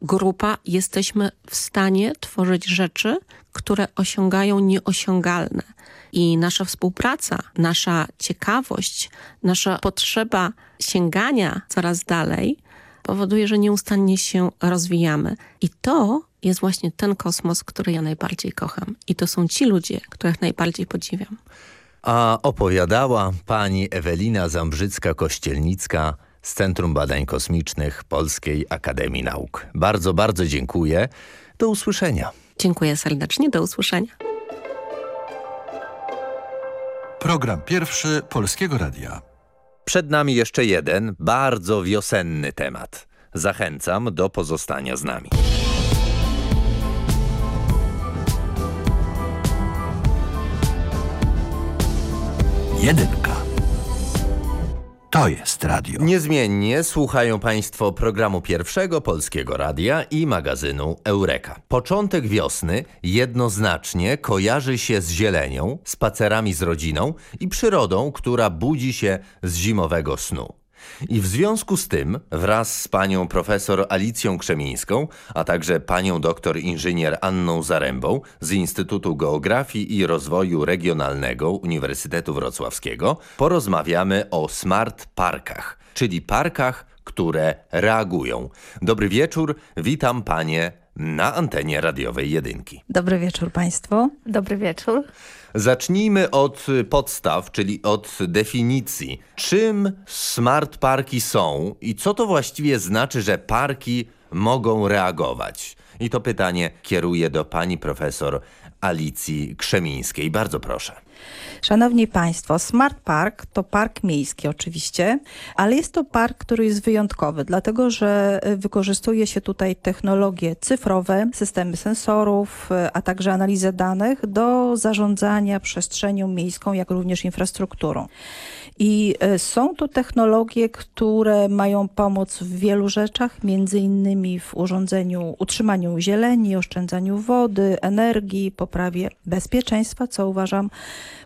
grupa jesteśmy w stanie tworzyć rzeczy, które osiągają nieosiągalne. I nasza współpraca, nasza ciekawość, nasza potrzeba sięgania coraz dalej powoduje, że nieustannie się rozwijamy. I to jest właśnie ten kosmos, który ja najbardziej kocham. I to są ci ludzie, których najbardziej podziwiam. A opowiadała pani Ewelina Zambrzycka-Kościelnicka z Centrum Badań Kosmicznych Polskiej Akademii Nauk. Bardzo, bardzo dziękuję. Do usłyszenia. Dziękuję serdecznie. Do usłyszenia. Program pierwszy Polskiego Radia. Przed nami jeszcze jeden bardzo wiosenny temat. Zachęcam do pozostania z nami. Jedynka. To jest radio. Niezmiennie słuchają Państwo programu pierwszego Polskiego Radia i magazynu Eureka. Początek wiosny jednoznacznie kojarzy się z zielenią, spacerami z rodziną i przyrodą, która budzi się z zimowego snu. I w związku z tym wraz z panią profesor Alicją Krzemińską, a także panią doktor inżynier Anną Zarębą z Instytutu Geografii i Rozwoju Regionalnego Uniwersytetu Wrocławskiego porozmawiamy o smart parkach, czyli parkach, które reagują. Dobry wieczór, witam panie na antenie radiowej jedynki. Dobry wieczór Państwu. Dobry wieczór. Zacznijmy od podstaw, czyli od definicji. Czym smart parki są i co to właściwie znaczy, że parki mogą reagować? I to pytanie kieruję do pani profesor Alicji Krzemińskiej. Bardzo proszę. Szanowni Państwo, Smart Park to park miejski oczywiście, ale jest to park, który jest wyjątkowy, dlatego że wykorzystuje się tutaj technologie cyfrowe, systemy sensorów, a także analizę danych do zarządzania przestrzenią miejską, jak również infrastrukturą. I są to technologie, które mają pomóc w wielu rzeczach, między innymi w urządzeniu, utrzymaniu zieleni, oszczędzaniu wody, energii, poprawie bezpieczeństwa, co uważam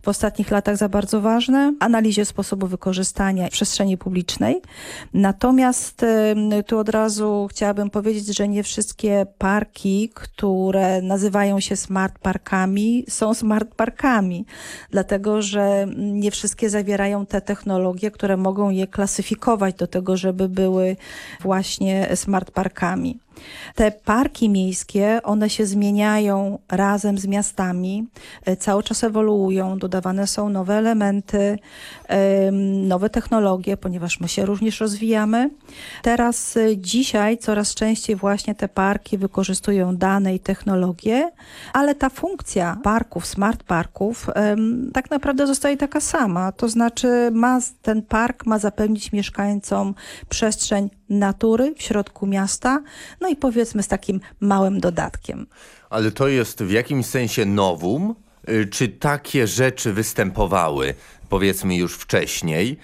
w ostatnich latach za bardzo ważne, analizie sposobu wykorzystania przestrzeni publicznej. Natomiast tu od razu chciałabym powiedzieć, że nie wszystkie parki, które nazywają się smart parkami, są smart parkami, dlatego że nie wszystkie zawierają te technologie, które mogą je klasyfikować do tego, żeby były właśnie smart parkami. Te parki miejskie, one się zmieniają razem z miastami, cały czas ewoluują, dodawane są nowe elementy, nowe technologie, ponieważ my się również rozwijamy. Teraz, dzisiaj coraz częściej właśnie te parki wykorzystują dane i technologie, ale ta funkcja parków, smart parków tak naprawdę zostaje taka sama. To znaczy ma, ten park ma zapewnić mieszkańcom przestrzeń natury w środku miasta, no i powiedzmy z takim małym dodatkiem. Ale to jest w jakimś sensie nowum? Czy takie rzeczy występowały, powiedzmy już wcześniej?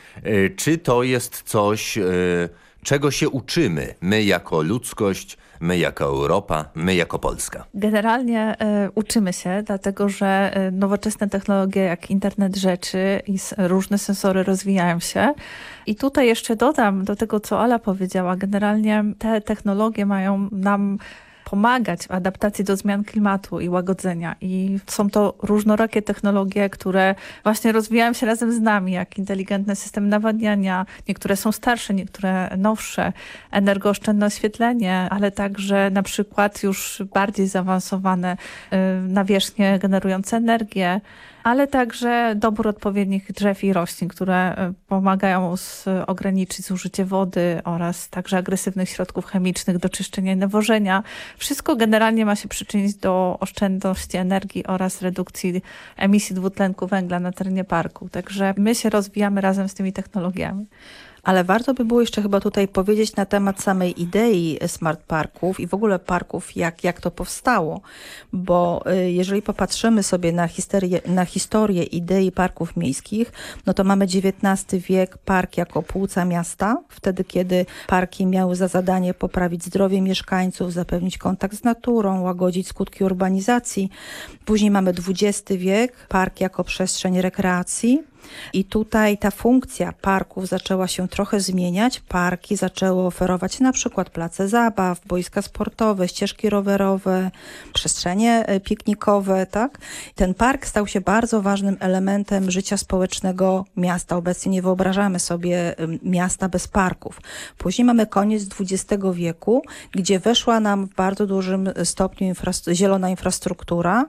Czy to jest coś, czego się uczymy my jako ludzkość, my jako Europa, my jako Polska? Generalnie y, uczymy się, dlatego że y, nowoczesne technologie jak internet rzeczy i różne sensory rozwijają się. I tutaj jeszcze dodam do tego, co Ala powiedziała. Generalnie te technologie mają nam pomagać w adaptacji do zmian klimatu i łagodzenia. I są to różnorakie technologie, które właśnie rozwijają się razem z nami, jak inteligentne systemy nawadniania. Niektóre są starsze, niektóre nowsze, energooszczędne oświetlenie, ale także na przykład już bardziej zaawansowane nawierzchnie generujące energię ale także dobór odpowiednich drzew i roślin, które pomagają z, ograniczyć zużycie wody oraz także agresywnych środków chemicznych do czyszczenia i nawożenia. Wszystko generalnie ma się przyczynić do oszczędności energii oraz redukcji emisji dwutlenku węgla na terenie parku. Także my się rozwijamy razem z tymi technologiami. Ale warto by było jeszcze chyba tutaj powiedzieć na temat samej idei smart parków i w ogóle parków, jak, jak to powstało. Bo jeżeli popatrzymy sobie na historię, na historię idei parków miejskich, no to mamy XIX wiek, park jako płuca miasta. Wtedy, kiedy parki miały za zadanie poprawić zdrowie mieszkańców, zapewnić kontakt z naturą, łagodzić skutki urbanizacji. Później mamy XX wiek, park jako przestrzeń rekreacji. I tutaj ta funkcja parków zaczęła się trochę zmieniać. Parki zaczęły oferować na przykład place zabaw, boiska sportowe, ścieżki rowerowe, przestrzenie e, piknikowe, tak? Ten park stał się bardzo ważnym elementem życia społecznego miasta. Obecnie nie wyobrażamy sobie miasta bez parków. Później mamy koniec XX wieku, gdzie weszła nam w bardzo dużym stopniu infrastru- zielona infrastruktura.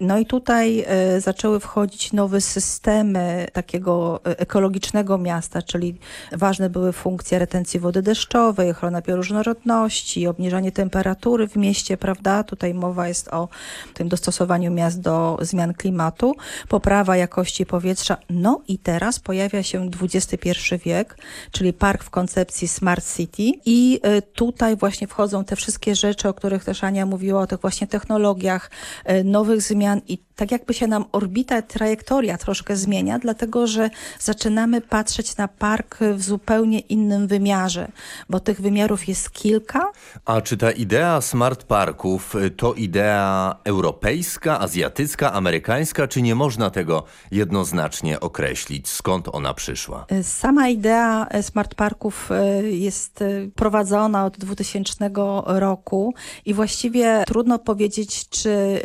No i tutaj e, zaczęły wchodzić nowe systemy takiego e, ekologicznego miasta, czyli ważne były funkcje retencji wody deszczowej, ochrona bioróżnorodności, obniżanie temperatury w mieście, prawda? Tutaj mowa jest o tym dostosowaniu miast do zmian klimatu, poprawa jakości powietrza. No i teraz pojawia się XXI wiek, czyli park w koncepcji Smart City i y, tutaj właśnie wchodzą te wszystkie rzeczy, o których też Ania mówiła, o tych właśnie technologiach, y, nowych zmian i tak jakby się nam orbita, trajektoria troszkę zmienia, dlatego że zaczynamy patrzeć na park w zupełnie innym wymiarze, bo tych wymiarów jest kilka. A czy ta idea smart parków to idea europejska, azjatycka, amerykańska, czy nie można tego jednoznacznie określić? Skąd ona przyszła? Sama idea e, smart parków e, jest e, prowadzona od 2000 roku i właściwie trudno powiedzieć, czy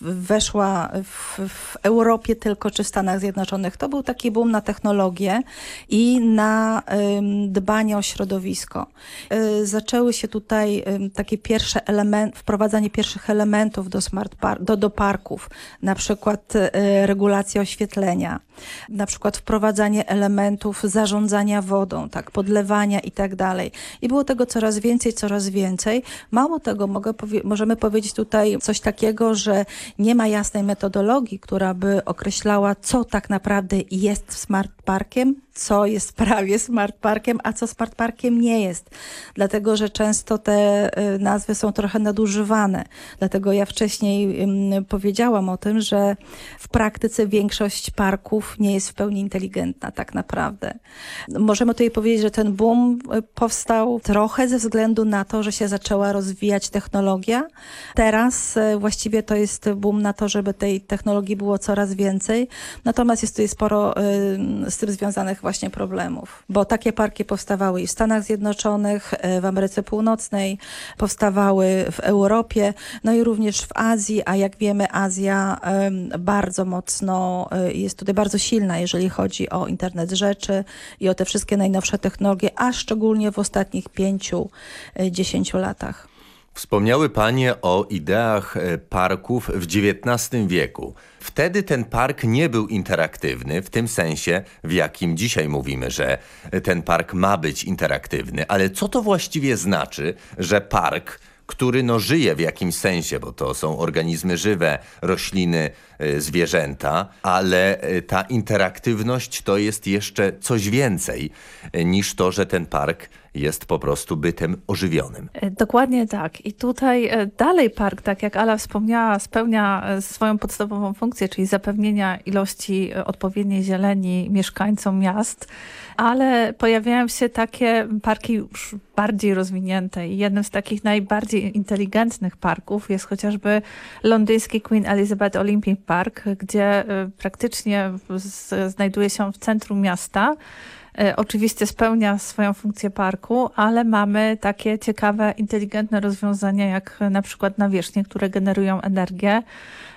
weszła w, w Europie tylko, czy w Stanach Zjednoczonych. To był taki boom na technologię i na dbanie o środowisko. E, Zaczęły się tutaj takie pierwsze elementy, wprowadzanie pierwszych elementów do smart par- do, do parków, na przykład e, regulacja oświetlenia, na przykład wprowadzanie elementów zarządzania wodą, tak, podlewania i tak dalej. I było tego coraz więcej, coraz więcej. Mało tego, mogę powie- możemy powiedzieć tutaj coś takiego, że nie ma jasnej metodologii, która by określała, co tak naprawdę jest smart parkiem, co jest prawie smart parkiem, a co smart parkiem nie jest. Dlatego, że często te y, nazwy są trochę nadużywane. Dlatego ja wcześniej powiedziałam o tym, że w praktyce większość parków nie jest w pełni inteligentna tak naprawdę. Możemy tutaj powiedzieć, że ten boom y, powstał trochę ze względu na to, że się zaczęła rozwijać technologia. Teraz y, właściwie to jest boom na to, żeby tej technologii było coraz więcej. Natomiast jest tutaj sporo z tym związanych właśnie problemów, bo takie parki powstawały i w Stanach Zjednoczonych, y, w Ameryce Północnej, powstawały w Europie, no i również w Azji, a jak wiemy Azja bardzo mocno y, jest tutaj bardzo silna, jeżeli chodzi o internet rzeczy i o te wszystkie najnowsze technologie, a szczególnie w ostatnich pięciu, y, dziesięciu latach. Wspomniały Panie o ideach e, parków w XIX wieku. Wtedy ten park nie był interaktywny, w tym sensie, w jakim dzisiaj mówimy, że ten park ma być interaktywny. Ale co to właściwie znaczy, że park, który no żyje w jakimś sensie, bo to są organizmy żywe, rośliny, zwierzęta, ale y, ta interaktywność to jest jeszcze coś więcej y, niż to, że ten park jest po prostu bytem ożywionym. E, Dokładnie tak. I tutaj e, dalej park, tak jak Ala wspomniała, spełnia e, swoją podstawową funkcję, czyli zapewnienia ilości e, odpowiedniej zieleni mieszkańcom miast, ale pojawiają się takie parki już bardziej rozwinięte i jednym z takich najbardziej inteligentnych parków jest chociażby londyński Queen Elizabeth Olympic Park, gdzie e, praktycznie znajduje się w centrum miasta. E, Oczywiście spełnia swoją funkcję parku, ale mamy takie ciekawe, inteligentne rozwiązania, jak na przykład nawierzchnie, które generują energię,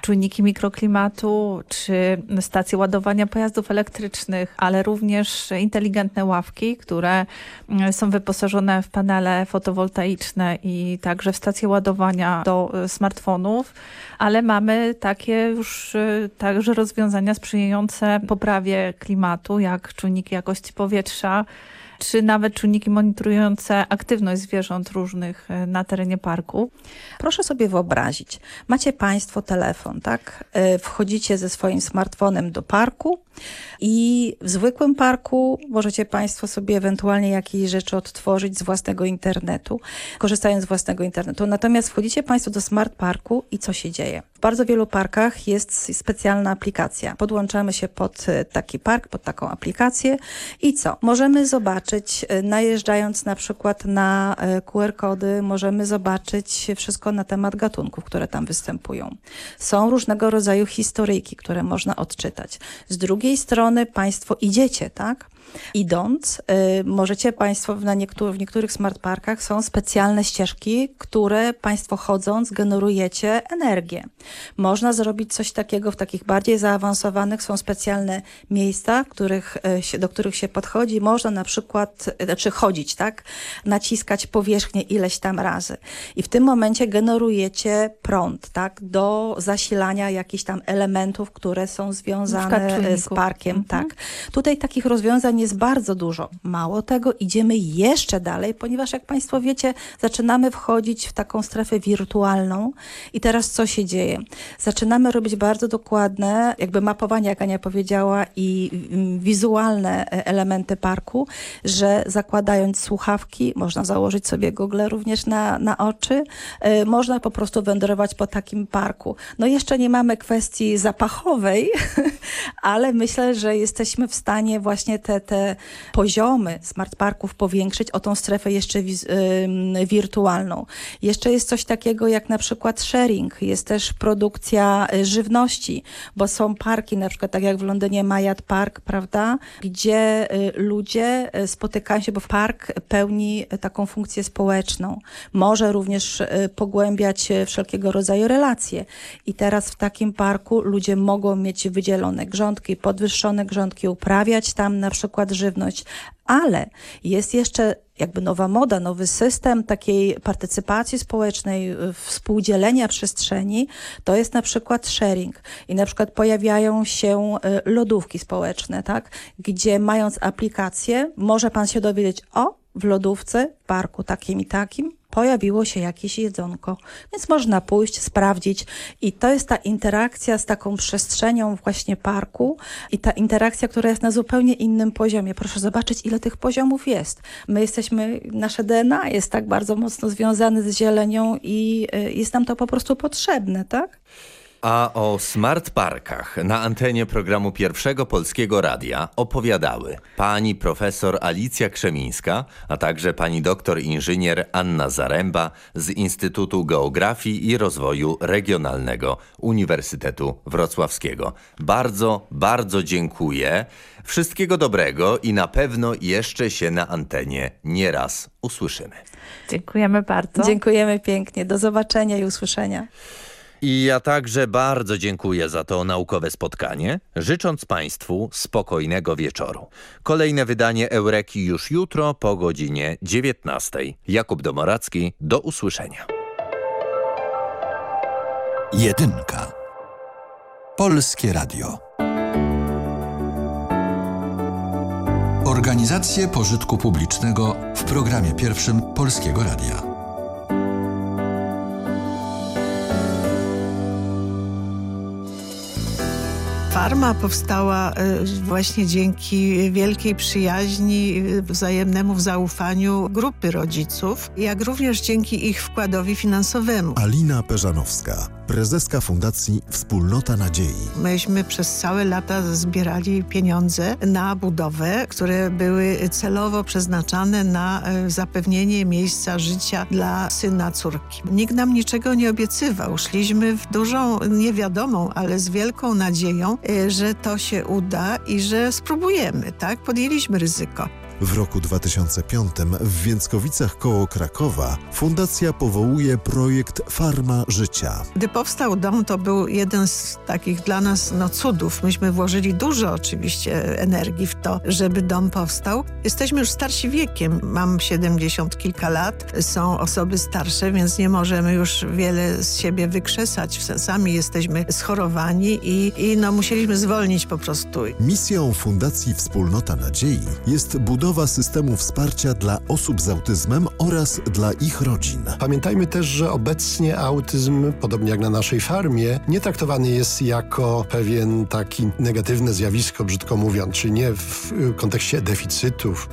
czujniki mikroklimatu, czy stacje ładowania pojazdów elektrycznych, ale również inteligentne ławki, które mm, są wyposażone w panele fotowoltaiczne i także w stacje ładowania do e, smartfonów, ale mamy takie już e, także rozwiązania sprzyjające poprawie klimatu, jak czujniki jakości powietrza, czy nawet czujniki monitorujące aktywność zwierząt różnych e, na terenie parku. Proszę sobie wyobrazić, macie Państwo telefon, tak? E, Wchodzicie ze swoim smartfonem do parku i w zwykłym parku możecie Państwo sobie ewentualnie jakieś rzeczy odtworzyć z własnego internetu, korzystając z własnego internetu. Natomiast wchodzicie Państwo do smart parku i co się dzieje? W bardzo wielu parkach jest specjalna aplikacja. Podłączamy się pod e, taki park, pod taką aplikację i co? Możemy zobaczyć, e, najeżdżając na przykład na e, QR-kody, możemy zobaczyć wszystko na temat gatunków, które tam występują. Są różnego rodzaju historyjki, które można odczytać. Z drugiej strony państwo idziecie, tak? Idąc, y, możecie Państwo na niektórych, w niektórych smart parkach są specjalne ścieżki, które Państwo chodząc generujecie energię. Można zrobić coś takiego w takich bardziej zaawansowanych, są specjalne miejsca, których, y, do których się podchodzi. Można na przykład, y, znaczy chodzić, tak? Naciskać powierzchnię ileś tam razy. I w tym momencie generujecie prąd, tak? Do zasilania jakichś tam elementów, które są związane z parkiem, Mhm. tak? Tutaj takich rozwiązań jest bardzo dużo. Mało tego, idziemy jeszcze dalej, ponieważ jak Państwo wiecie, zaczynamy wchodzić w taką strefę wirtualną i teraz co się dzieje? Zaczynamy robić bardzo dokładne jakby mapowanie, jak Ania powiedziała, i mm, wizualne e, elementy parku, że zakładając słuchawki, można założyć sobie Google również na, na oczy, e, można po prostu wędrować po takim parku. No jeszcze nie mamy kwestii zapachowej, ale myślę, że jesteśmy w stanie właśnie te, te poziomy smart parków powiększyć o tą strefę jeszcze wirtualną. Jeszcze jest coś takiego jak na przykład sharing, jest też produkcja y, żywności, bo są parki, na przykład tak jak w Londynie Mayat Park, prawda, gdzie y, ludzie y, spotykają się, bo park pełni taką funkcję społeczną. Może również pogłębiać wszelkiego rodzaju relacje. I teraz w takim parku ludzie mogą mieć wydzielone grządki, podwyższone grządki, uprawiać tam na przykład żywność, ale jest jeszcze jakby nowa moda, nowy system takiej partycypacji społecznej, y, współdzielenia przestrzeni, to jest na przykład sharing. I na przykład pojawiają się y, lodówki społeczne, tak? Gdzie mając aplikację, może pan się dowiedzieć, o, w lodówce, w parku takim i takim, pojawiło się jakieś jedzonko. Więc można pójść, sprawdzić. I to jest ta interakcja z taką przestrzenią właśnie parku i ta interakcja, która jest na zupełnie innym poziomie. Proszę zobaczyć, ile tych poziomów jest. My jesteśmy, nasze DNA jest tak bardzo mocno związane z zielenią i y, jest nam to po prostu potrzebne, tak? A o smart parkach na antenie programu Pierwszego Polskiego Radia opowiadały pani profesor Alicja Krzemińska, a także pani doktor inżynier Anna Zaręba z Instytutu Geografii i Rozwoju Regionalnego Uniwersytetu Wrocławskiego. Bardzo, bardzo dziękuję. Wszystkiego dobrego i na pewno jeszcze się na antenie nieraz usłyszymy. Dziękujemy bardzo. Dziękujemy pięknie. Do zobaczenia i usłyszenia. I ja także bardzo dziękuję za to naukowe spotkanie, życząc Państwu spokojnego wieczoru. Kolejne wydanie Eureki już jutro po godzinie 19. Jakub Domoracki, do usłyszenia. Jedynka. Polskie Radio. Organizacje pożytku publicznego w programie pierwszym Polskiego Radia. Farma powstała y, właśnie dzięki wielkiej przyjaźni, y, wzajemnemu zaufaniu grupy rodziców, jak również dzięki ich wkładowi finansowemu. Alina Peżanowska, prezeska Fundacji Wspólnota Nadziei. Myśmy przez całe lata zbierali pieniądze na budowę, które były celowo przeznaczane na e, zapewnienie miejsca życia dla syna córki. Nikt nam niczego nie obiecywał. Szliśmy w dużą niewiadomą, ale z wielką nadzieją, e, że to się uda i że spróbujemy, tak? Podjęliśmy ryzyko. W roku 2005 w Więckowicach koło Krakowa fundacja powołuje projekt Farma Życia. Gdy powstał dom, to był jeden z takich dla nas no, cudów. Myśmy włożyli dużo oczywiście energii w to, żeby dom powstał. Jesteśmy już starsi wiekiem. Mam 70 kilka lat. Są osoby starsze, więc nie możemy już wiele z siebie wykrzesać. Sami jesteśmy schorowani i, i no, musieliśmy zwolnić po prostu. Misją Fundacji Wspólnota Nadziei jest budowa budowa systemu wsparcia dla osób z autyzmem oraz dla ich rodzin. Pamiętajmy też, że obecnie autyzm, podobnie jak na naszej farmie, nie traktowany jest jako pewien taki negatywne zjawisko, brzydko mówiąc, czy nie w kontekście deficytów,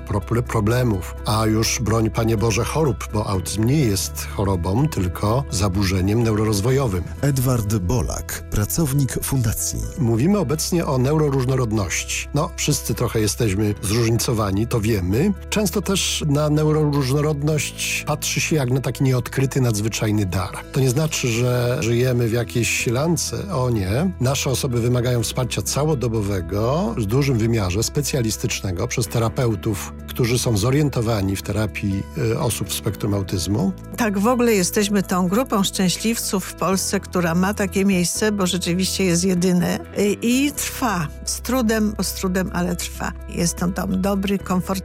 problemów, a już broń Panie Boże chorób, bo autyzm nie jest chorobą, tylko zaburzeniem neurorozwojowym. Edward Bolak, pracownik fundacji. Mówimy obecnie o neuroróżnorodności. No, wszyscy trochę jesteśmy zróżnicowani, to wiemy. Często też na neuroróżnorodność patrzy się jak na taki nieodkryty, nadzwyczajny dar. To nie znaczy, że żyjemy w jakiejś lance. O nie. Nasze osoby wymagają wsparcia całodobowego, w dużym wymiarze, specjalistycznego przez terapeutów, którzy są zorientowani w terapii y, osób w spektrum autyzmu. Tak w ogóle jesteśmy tą grupą szczęśliwców w Polsce, która ma takie miejsce, bo rzeczywiście jest jedyne i, i trwa. Z trudem, z trudem, ale trwa. Jest dom dobry, komfortowy,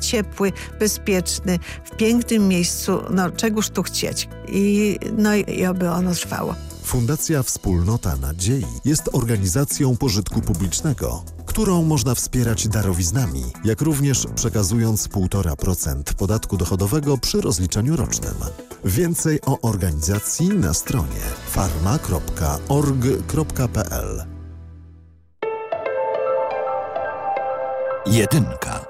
ciepły, bezpieczny, w pięknym miejscu. No czegoż tu chcieć. I, no i oby ono trwało. Fundacja Wspólnota Nadziei jest organizacją pożytku publicznego, którą można wspierać darowiznami, jak również przekazując 1,5% podatku dochodowego przy rozliczeniu rocznym. Więcej o organizacji na stronie farma.org.pl Jedynka.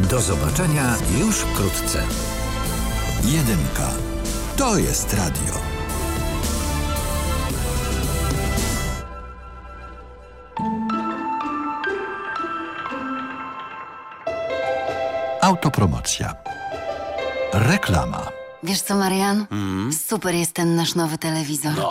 Do zobaczenia już wkrótce. Jedynka. To jest radio. Autopromocja. Reklama. Wiesz co, Marian? Mm. Super jest ten nasz nowy telewizor. No,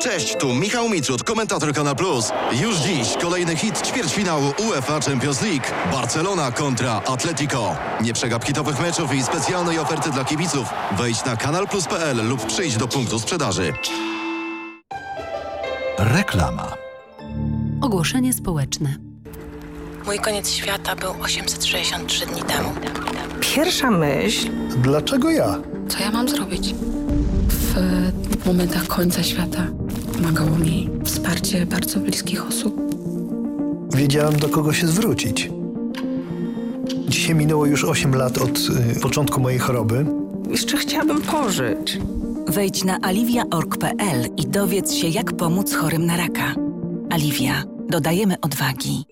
Cześć, tu Michał Mitrud, komentator Kanal Plus. Już dziś kolejny hit ćwierćfinału UEFA Champions League. Barcelona kontra Atletico. Nie przegap hitowych meczów i specjalnej oferty dla kibiców. Wejdź na kanalplus.pl lub przyjdź do punktu sprzedaży. Reklama. Ogłoszenie społeczne. Mój koniec świata był 863 dni temu. Pierwsza myśl... Dlaczego ja? Co ja mam zrobić? W momentach końca świata pomagało mi wsparcie bardzo bliskich osób. Wiedziałem, do kogo się zwrócić. Dzisiaj minęło już 8 lat od y, początku mojej choroby. jeszcze chciałabym pożyć. Wejdź na aliwia.org.pl i dowiedz się, jak pomóc chorym na raka. Aliwia. Dodajemy odwagi.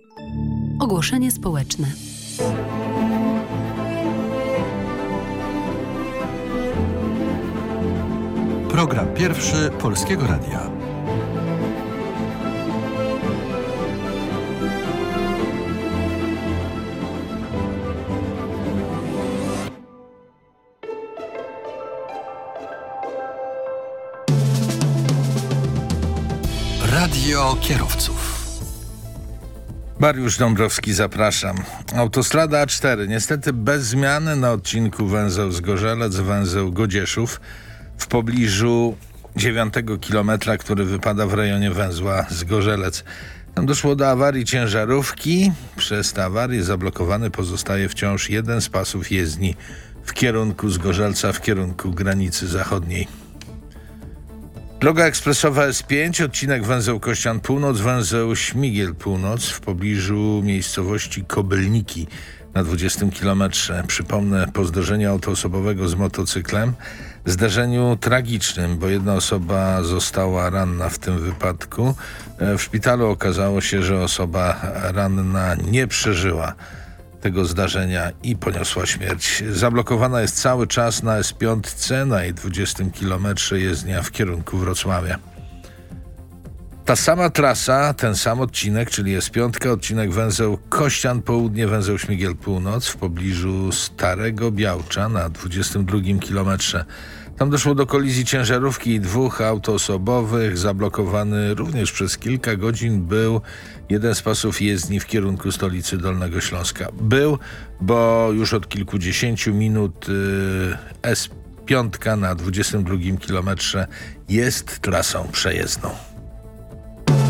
Ogłoszenie społeczne. Program pierwszy Polskiego Radia. Radio kierowców. Mariusz Dąbrowski, zapraszam. Autostrada A4, niestety bez zmiany na odcinku węzeł Zgorzelec, węzeł Godzieszów w pobliżu 9 kilometra, który wypada w rejonie węzła Zgorzelec. Tam doszło do awarii ciężarówki. Przez tę awarię zablokowany pozostaje wciąż jeden z pasów jezdni w kierunku Zgorzelca, w kierunku granicy zachodniej. Droga ekspresowa S5, odcinek węzeł Kościan Północ, węzeł Śmigiel Północ w pobliżu miejscowości Kobylniki na 20 kilometrze. Przypomnę po zdarzeniu autoosobowego z motocyklem. Zdarzeniu tragicznym, bo jedna osoba została ranna w tym wypadku. E, w szpitalu okazało się, że osoba ranna nie przeżyła tego zdarzenia i poniosła śmierć. Zablokowana jest cały czas na S5 na jej 20 kilometrze jezdnia w kierunku Wrocławia. Ta sama trasa, ten sam odcinek, czyli S5, odcinek węzeł Kościan Południe, węzeł Śmigiel Północ w pobliżu Starego Białcza na 22 kilometrze. Tam doszło do kolizji ciężarówki i dwóch autoosobowych. Zablokowany również przez kilka godzin był jeden z pasów jezdni w kierunku stolicy Dolnego Śląska. Był, bo już od kilkudziesięciu minut y, S5 na 22 kilometrze jest trasą przejezdną.